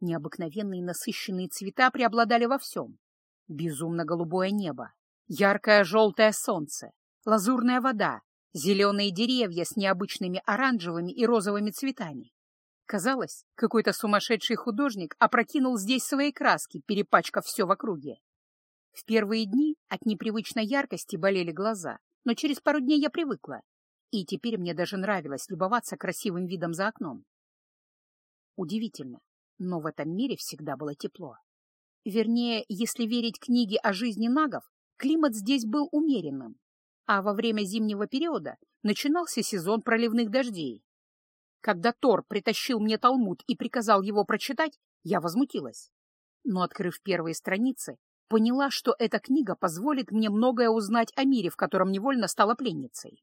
Необыкновенные насыщенные цвета преобладали во всем. Безумно голубое небо, яркое желтое солнце, лазурная вода, зеленые деревья с необычными оранжевыми и розовыми цветами. Казалось, какой-то сумасшедший художник опрокинул здесь свои краски, перепачкав все в округе. В первые дни от непривычной яркости болели глаза, но через пару дней я привыкла, и теперь мне даже нравилось любоваться красивым видом за окном. Удивительно, но в этом мире всегда было тепло. Вернее, если верить книге о жизни нагов, климат здесь был умеренным, а во время зимнего периода начинался сезон проливных дождей. Когда Тор притащил мне Талмуд и приказал его прочитать, я возмутилась. Но, открыв первые страницы, поняла, что эта книга позволит мне многое узнать о мире, в котором невольно стала пленницей.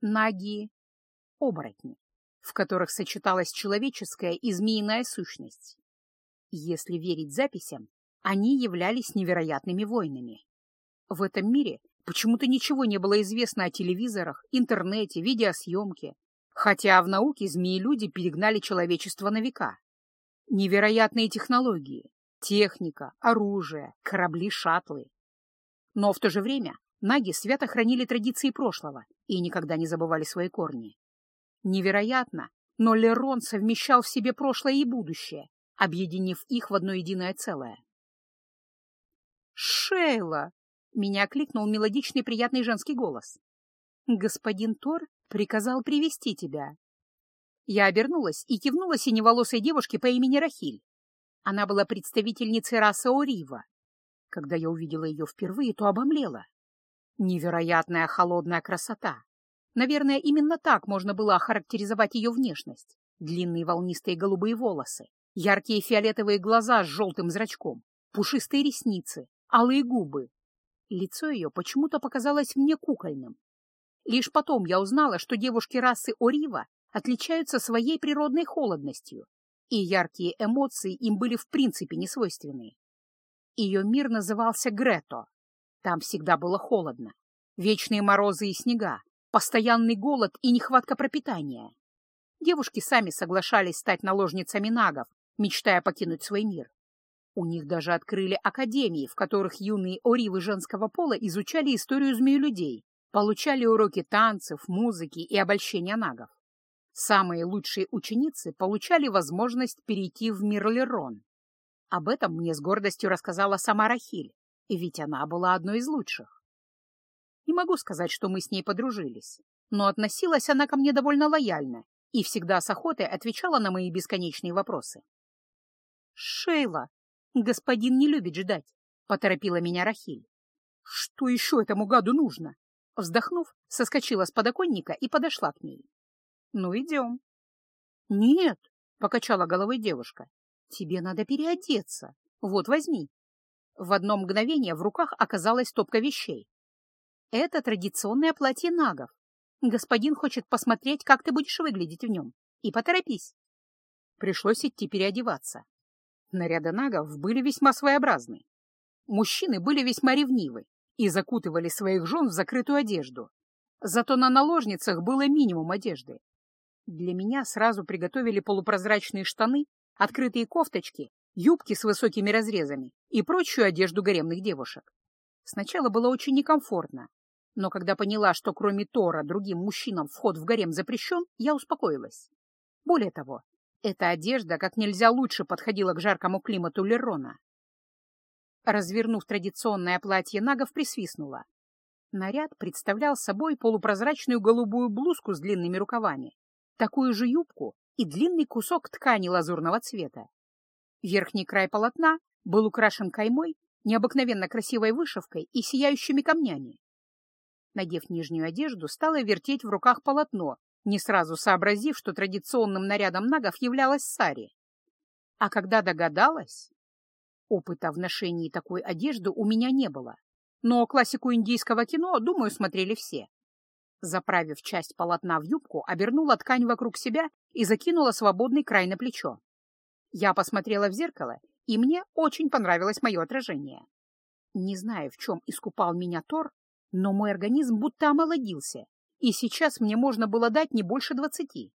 Наги — оборотни в которых сочеталась человеческая и змеиная сущность. Если верить записям, они являлись невероятными воинами. В этом мире почему-то ничего не было известно о телевизорах, интернете, видеосъемке, хотя в науке змеи-люди перегнали человечество на века. Невероятные технологии, техника, оружие, корабли-шаттлы. Но в то же время наги свято хранили традиции прошлого и никогда не забывали свои корни. Невероятно, но Лерон совмещал в себе прошлое и будущее, объединив их в одно единое целое. «Шейла!» — меня кликнул мелодичный приятный женский голос. «Господин Тор приказал привести тебя». Я обернулась и кивнула синеволосой девушке по имени Рахиль. Она была представительницей расы Орива. Когда я увидела ее впервые, то обомлела. Невероятная холодная красота. Наверное, именно так можно было охарактеризовать ее внешность. Длинные волнистые голубые волосы, яркие фиолетовые глаза с желтым зрачком, пушистые ресницы, алые губы. Лицо ее почему-то показалось мне кукольным. Лишь потом я узнала, что девушки расы Орива отличаются своей природной холодностью, и яркие эмоции им были в принципе не свойственны. Ее мир назывался Грето. Там всегда было холодно. Вечные морозы и снега, постоянный голод и нехватка пропитания. Девушки сами соглашались стать наложницами нагов, мечтая покинуть свой мир. У них даже открыли академии, в которых юные оривы женского пола изучали историю змею-людей, получали уроки танцев, музыки и обольщения нагов. Самые лучшие ученицы получали возможность перейти в мир Лерон. Об этом мне с гордостью рассказала сама Рахиль, ведь она была одной из лучших. Не могу сказать, что мы с ней подружились, но относилась она ко мне довольно лояльно и всегда с охотой отвечала на мои бесконечные вопросы. «Шейла, господин не любит ждать», — поторопила меня Рахиль. «Что еще этому гаду нужно?» Вздохнув, соскочила с подоконника и подошла к ней. Ну, идем. Нет, покачала головой девушка. Тебе надо переодеться. Вот, возьми. В одно мгновение в руках оказалась стопка вещей. Это традиционное платье нагов. Господин хочет посмотреть, как ты будешь выглядеть в нем. И поторопись. Пришлось идти переодеваться. Наряды нагов были весьма своеобразны. Мужчины были весьма ревнивы и закутывали своих жен в закрытую одежду. Зато на наложницах было минимум одежды. Для меня сразу приготовили полупрозрачные штаны, открытые кофточки, юбки с высокими разрезами и прочую одежду гаремных девушек. Сначала было очень некомфортно, но когда поняла, что кроме Тора другим мужчинам вход в гарем запрещен, я успокоилась. Более того, эта одежда как нельзя лучше подходила к жаркому климату Лерона. Развернув традиционное платье нагов, присвистнула. Наряд представлял собой полупрозрачную голубую блузку с длинными рукавами, такую же юбку и длинный кусок ткани лазурного цвета. Верхний край полотна был украшен каймой, необыкновенно красивой вышивкой и сияющими камнями. Надев нижнюю одежду, стала вертеть в руках полотно, не сразу сообразив, что традиционным нарядом нагов являлась сари. А когда догадалась... Опыта в ношении такой одежды у меня не было, но классику индийского кино, думаю, смотрели все. Заправив часть полотна в юбку, обернула ткань вокруг себя и закинула свободный край на плечо. Я посмотрела в зеркало, и мне очень понравилось мое отражение. Не знаю, в чем искупал меня Тор, но мой организм будто омолодился, и сейчас мне можно было дать не больше двадцати.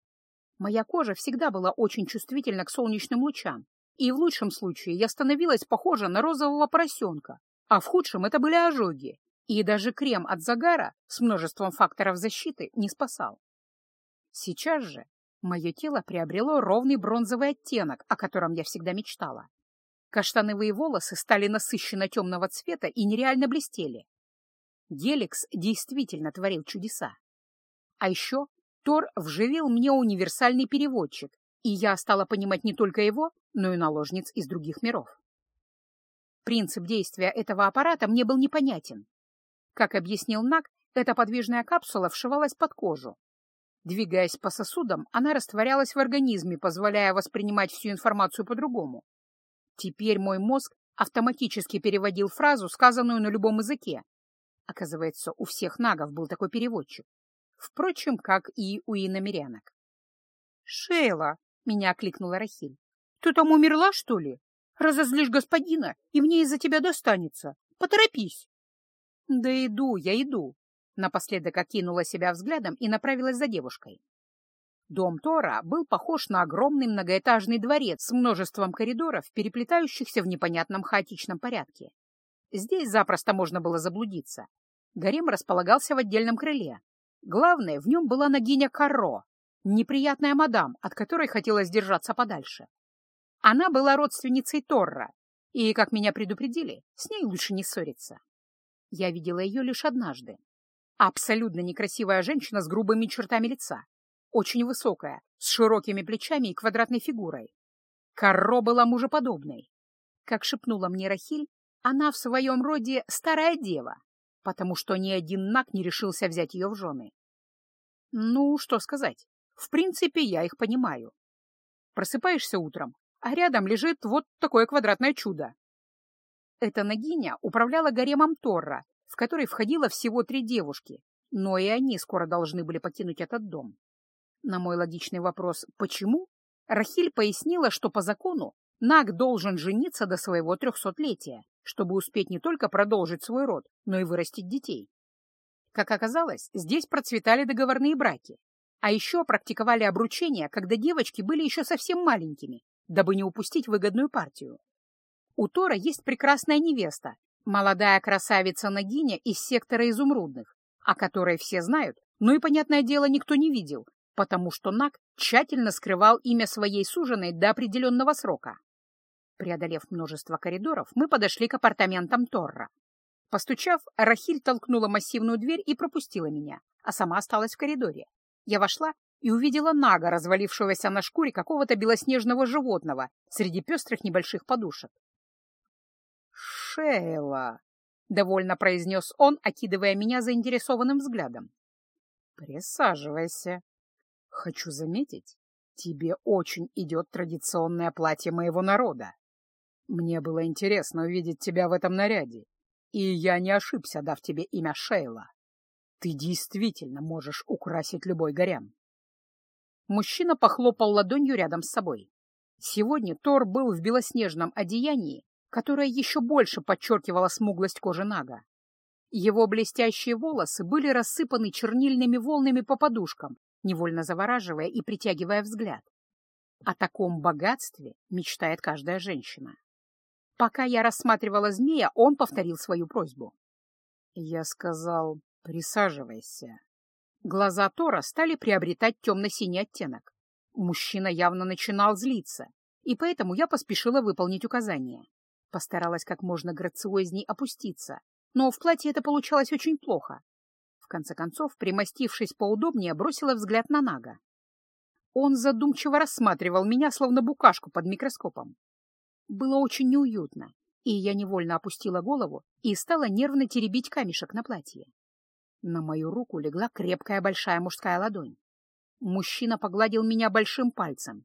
Моя кожа всегда была очень чувствительна к солнечным лучам, и в лучшем случае я становилась похожа на розового поросенка, а в худшем это были ожоги, и даже крем от загара с множеством факторов защиты не спасал. Сейчас же мое тело приобрело ровный бронзовый оттенок, о котором я всегда мечтала. Каштановые волосы стали насыщенно темного цвета и нереально блестели. Геликс действительно творил чудеса. А еще Тор вживил мне универсальный переводчик, и я стала понимать не только его, но и наложниц из других миров. Принцип действия этого аппарата мне был непонятен, как объяснил Нак, эта подвижная капсула вшивалась под кожу. Двигаясь по сосудам, она растворялась в организме, позволяя воспринимать всю информацию по-другому. Теперь мой мозг автоматически переводил фразу, сказанную на любом языке. Оказывается, у всех нагов был такой переводчик. Впрочем, как и у иномерянок. «Шейла!» — меня окликнула Рахиль. «Ты там умерла, что ли? Разозлишь господина, и мне из-за тебя достанется. Поторопись. Да иду, я иду. Напоследок окинула себя взглядом и направилась за девушкой. Дом Тора был похож на огромный многоэтажный дворец с множеством коридоров, переплетающихся в непонятном хаотичном порядке. Здесь запросто можно было заблудиться. Гарем располагался в отдельном крыле. Главное, в нем была нагиня Карро, неприятная мадам, от которой хотелось держаться подальше. Она была родственницей Торра, и, как меня предупредили, с ней лучше не ссориться. Я видела ее лишь однажды. Абсолютно некрасивая женщина с грубыми чертами лица, очень высокая, с широкими плечами и квадратной фигурой. Карро была мужеподобной. Как шепнула мне Рахиль, она в своем роде старая дева, потому что ни один наг не решился взять ее в жены. Ну, что сказать, в принципе, я их понимаю. Просыпаешься утром, а рядом лежит вот такое квадратное чудо. Эта Нагиня управляла гаремом Торра, в который входило всего три девушки, но и они скоро должны были покинуть этот дом. На мой логичный вопрос «почему?» Рахиль пояснила, что по закону Наг должен жениться до своего трехсотлетия, чтобы успеть не только продолжить свой род, но и вырастить детей. Как оказалось, здесь процветали договорные браки, а еще практиковали обручение, когда девочки были еще совсем маленькими, дабы не упустить выгодную партию. У Тора есть прекрасная невеста, молодая красавица Нагиня из сектора изумрудных, о которой все знают, но и, понятное дело, никто не видел, потому что Наг тщательно скрывал имя своей суженой до определенного срока. Преодолев множество коридоров, мы подошли к апартаментам Торра. Постучав, Рахиль толкнула массивную дверь и пропустила меня, а сама осталась в коридоре. Я вошла и увидела Нага, развалившегося на шкуре какого-то белоснежного животного среди пестрых небольших подушек. «Шейла!» — довольно произнес он, окидывая меня заинтересованным взглядом. «Присаживайся. Хочу заметить, тебе очень идет традиционное платье моего народа. Мне было интересно увидеть тебя в этом наряде, и я не ошибся, дав тебе имя Шейла. Ты действительно можешь украсить любой горям. Мужчина похлопал ладонью рядом с собой. Сегодня Тор был в белоснежном одеянии, которое еще больше подчеркивало смуглость кожи Нага. Его блестящие волосы были рассыпаны чернильными волнами по подушкам, невольно завораживая и притягивая взгляд. О таком богатстве мечтает каждая женщина. Пока я рассматривала змея, он повторил свою просьбу. Я сказал, присаживайся. Глаза Тора стали приобретать темно-синий оттенок. Мужчина явно начинал злиться, и поэтому я поспешила выполнить указание. Постаралась как можно грациозней опуститься, но в платье это получалось очень плохо. В конце концов, примостившись поудобнее, бросила взгляд на Нага. Он задумчиво рассматривал меня, словно букашку под микроскопом. Было очень неуютно, и я невольно опустила голову и стала нервно теребить камешек на платье. На мою руку легла крепкая большая мужская ладонь. Мужчина погладил меня большим пальцем.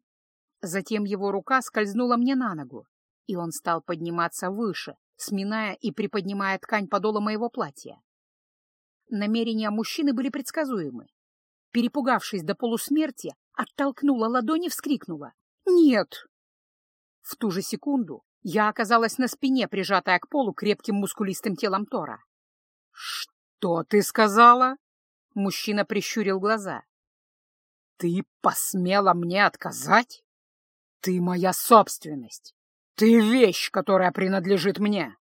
Затем его рука скользнула мне на ногу, и он стал подниматься выше, сминая и приподнимая ткань подола моего платья. Намерения мужчины были предсказуемы. Перепугавшись до полусмерти, оттолкнула ладони и вскрикнула. «Нет!» В ту же секунду я оказалась на спине, прижатая к полу крепким мускулистым телом Тора. «Что ты сказала?» Мужчина прищурил глаза. «Ты посмела мне отказать? Ты моя собственность. Ты вещь, которая принадлежит мне.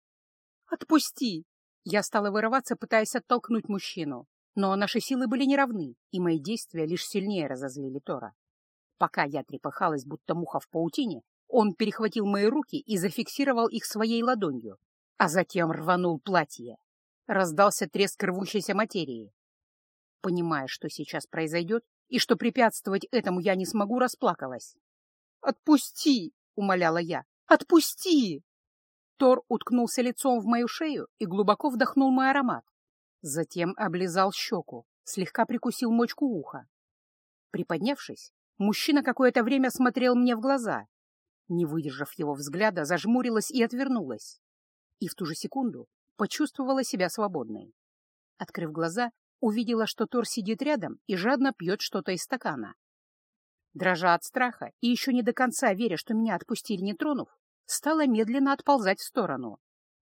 Отпусти!» Я стала вырываться, пытаясь оттолкнуть мужчину. Но наши силы были неравны, и мои действия лишь сильнее разозлили Тора. Пока я трепыхалась, будто муха в паутине, он перехватил мои руки и зафиксировал их своей ладонью, а затем рванул платье. Раздался треск рвущейся материи. Понимая, что сейчас произойдет, и что препятствовать этому я не смогу, расплакалась. «Отпусти!» — умоляла я. «Отпусти!» Тор уткнулся лицом в мою шею и глубоко вдохнул мой аромат. Затем облизал щеку, слегка прикусил мочку уха. Приподнявшись, мужчина какое-то время смотрел мне в глаза, не выдержав его взгляда, зажмурилась и отвернулась. И в ту же секунду почувствовала себя свободной. Открыв глаза, увидела, что Тор сидит рядом и жадно пьет что-то из стакана. Дрожа от страха и еще не до конца веря, что меня отпустили, не тронув, стала медленно отползать в сторону.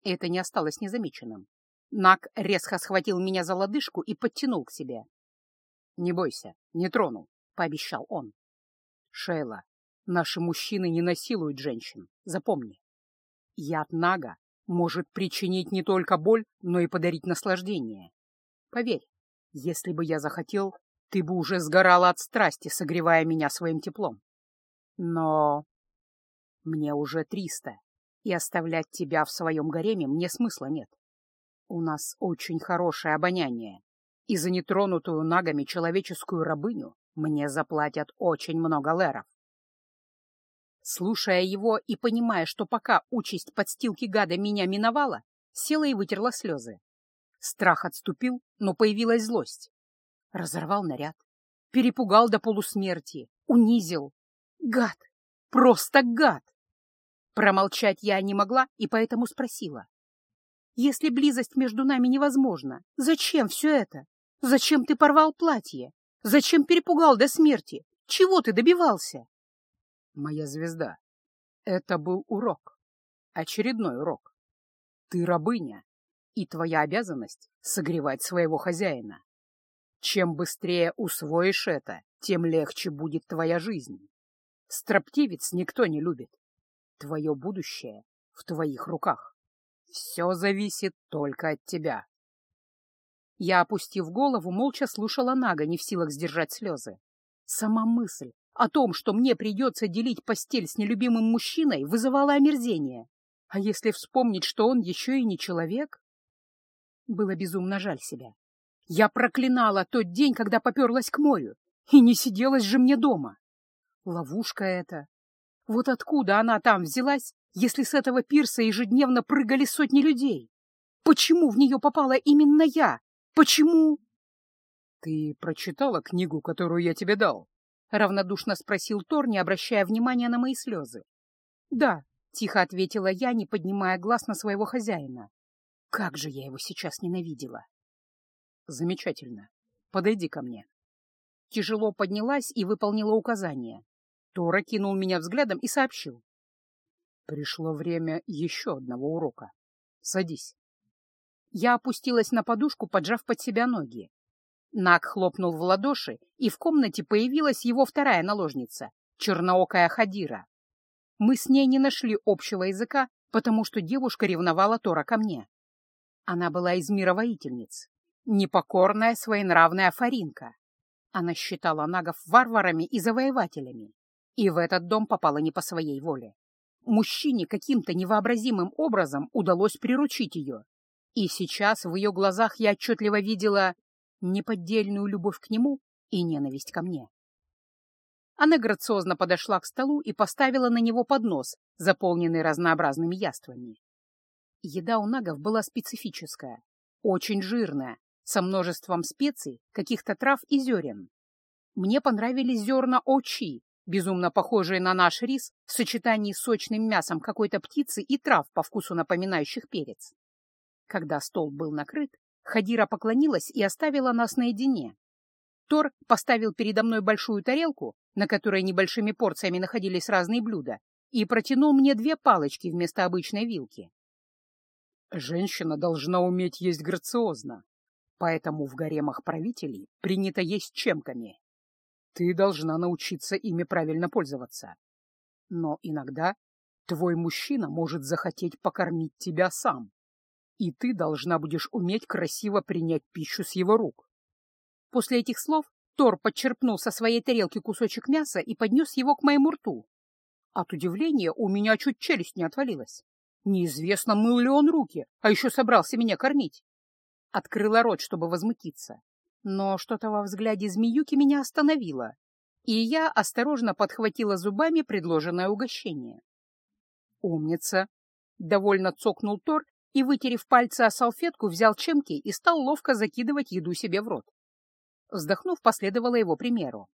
Это не осталось незамеченным. Нак резко схватил меня за лодыжку и подтянул к себе. — Не бойся, не трону, — пообещал он. — Шейла, наши мужчины не насилуют женщин, запомни. Яд Нага может причинить не только боль, но и подарить наслаждение. Поверь, если бы я захотел, ты бы уже сгорала от страсти, согревая меня своим теплом. Но мне уже триста, и оставлять тебя в своем гареме мне смысла нет. У нас очень хорошее обоняние, и за нетронутую нагами человеческую рабыню мне заплатят очень много леров. Слушая его и понимая, что пока участь подстилки гада меня миновала, села и вытерла слезы. Страх отступил, но появилась злость. Разорвал наряд, перепугал до полусмерти, унизил. Гад! Просто гад! Промолчать я не могла и поэтому спросила. Если близость между нами невозможна, зачем все это? Зачем ты порвал платье? Зачем перепугал до смерти? Чего ты добивался? Моя звезда, это был урок. Очередной урок. Ты рабыня, и твоя обязанность — согревать своего хозяина. Чем быстрее усвоишь это, тем легче будет твоя жизнь. Строптивец никто не любит. Твое будущее в твоих руках. Все зависит только от тебя. Я, опустив голову, молча слушала Нага, не в силах сдержать слезы. Сама мысль о том, что мне придется делить постель с нелюбимым мужчиной, вызывала омерзение. А если вспомнить, что он еще и не человек? Было безумно жаль себя. Я проклинала тот день, когда поперлась к морю, и не сиделась же мне дома. Ловушка это. Вот откуда она там взялась, если с этого пирса ежедневно прыгали сотни людей? Почему в нее попала именно я? Почему? — Ты прочитала книгу, которую я тебе дал? — равнодушно спросил Тор, не обращая внимания на мои слезы. — Да, — тихо ответила я, не поднимая глаз на своего хозяина. Как же я его сейчас ненавидела! Замечательно. Подойди ко мне. Тяжело поднялась и выполнила указание. Тора кинул меня взглядом и сообщил. Пришло время еще одного урока. Садись. Я опустилась на подушку, поджав под себя ноги. Нак хлопнул в ладоши, и в комнате появилась его вторая наложница, черноокая Хадира. Мы с ней не нашли общего языка, потому что девушка ревновала Тора ко мне. Она была из мира воительниц, непокорная своенравная фаринка. Она считала нагов варварами и завоевателями, и в этот дом попала не по своей воле. Мужчине каким-то невообразимым образом удалось приручить ее, и сейчас в ее глазах я отчетливо видела неподдельную любовь к нему и ненависть ко мне. Она грациозно подошла к столу и поставила на него поднос, заполненный разнообразными яствами. Еда у нагов была специфическая, очень жирная, со множеством специй, каких-то трав и зерен. Мне понравились зерна очи, безумно похожие на наш рис в сочетании с сочным мясом какой-то птицы и трав по вкусу напоминающих перец. Когда стол был накрыт, Хадира поклонилась и оставила нас наедине. Тор поставил передо мной большую тарелку, на которой небольшими порциями находились разные блюда, и протянул мне две палочки вместо обычной вилки. Женщина должна уметь есть грациозно, поэтому в гаремах правителей принято есть чемками. Ты должна научиться ими правильно пользоваться. Но иногда твой мужчина может захотеть покормить тебя сам, и ты должна будешь уметь красиво принять пищу с его рук. После этих слов Тор подчерпнул со своей тарелки кусочек мяса и поднес его к моему рту. От удивления у меня чуть челюсть не отвалилась. Неизвестно, мыл ли он руки, а еще собрался меня кормить. Открыла рот, чтобы возмутиться. Но что-то во взгляде змеюки меня остановило, и я осторожно подхватила зубами предложенное угощение. «Умница!» — довольно цокнул Тор и, вытерев пальцы о салфетку, взял чемки и стал ловко закидывать еду себе в рот. Вздохнув, последовала его примеру.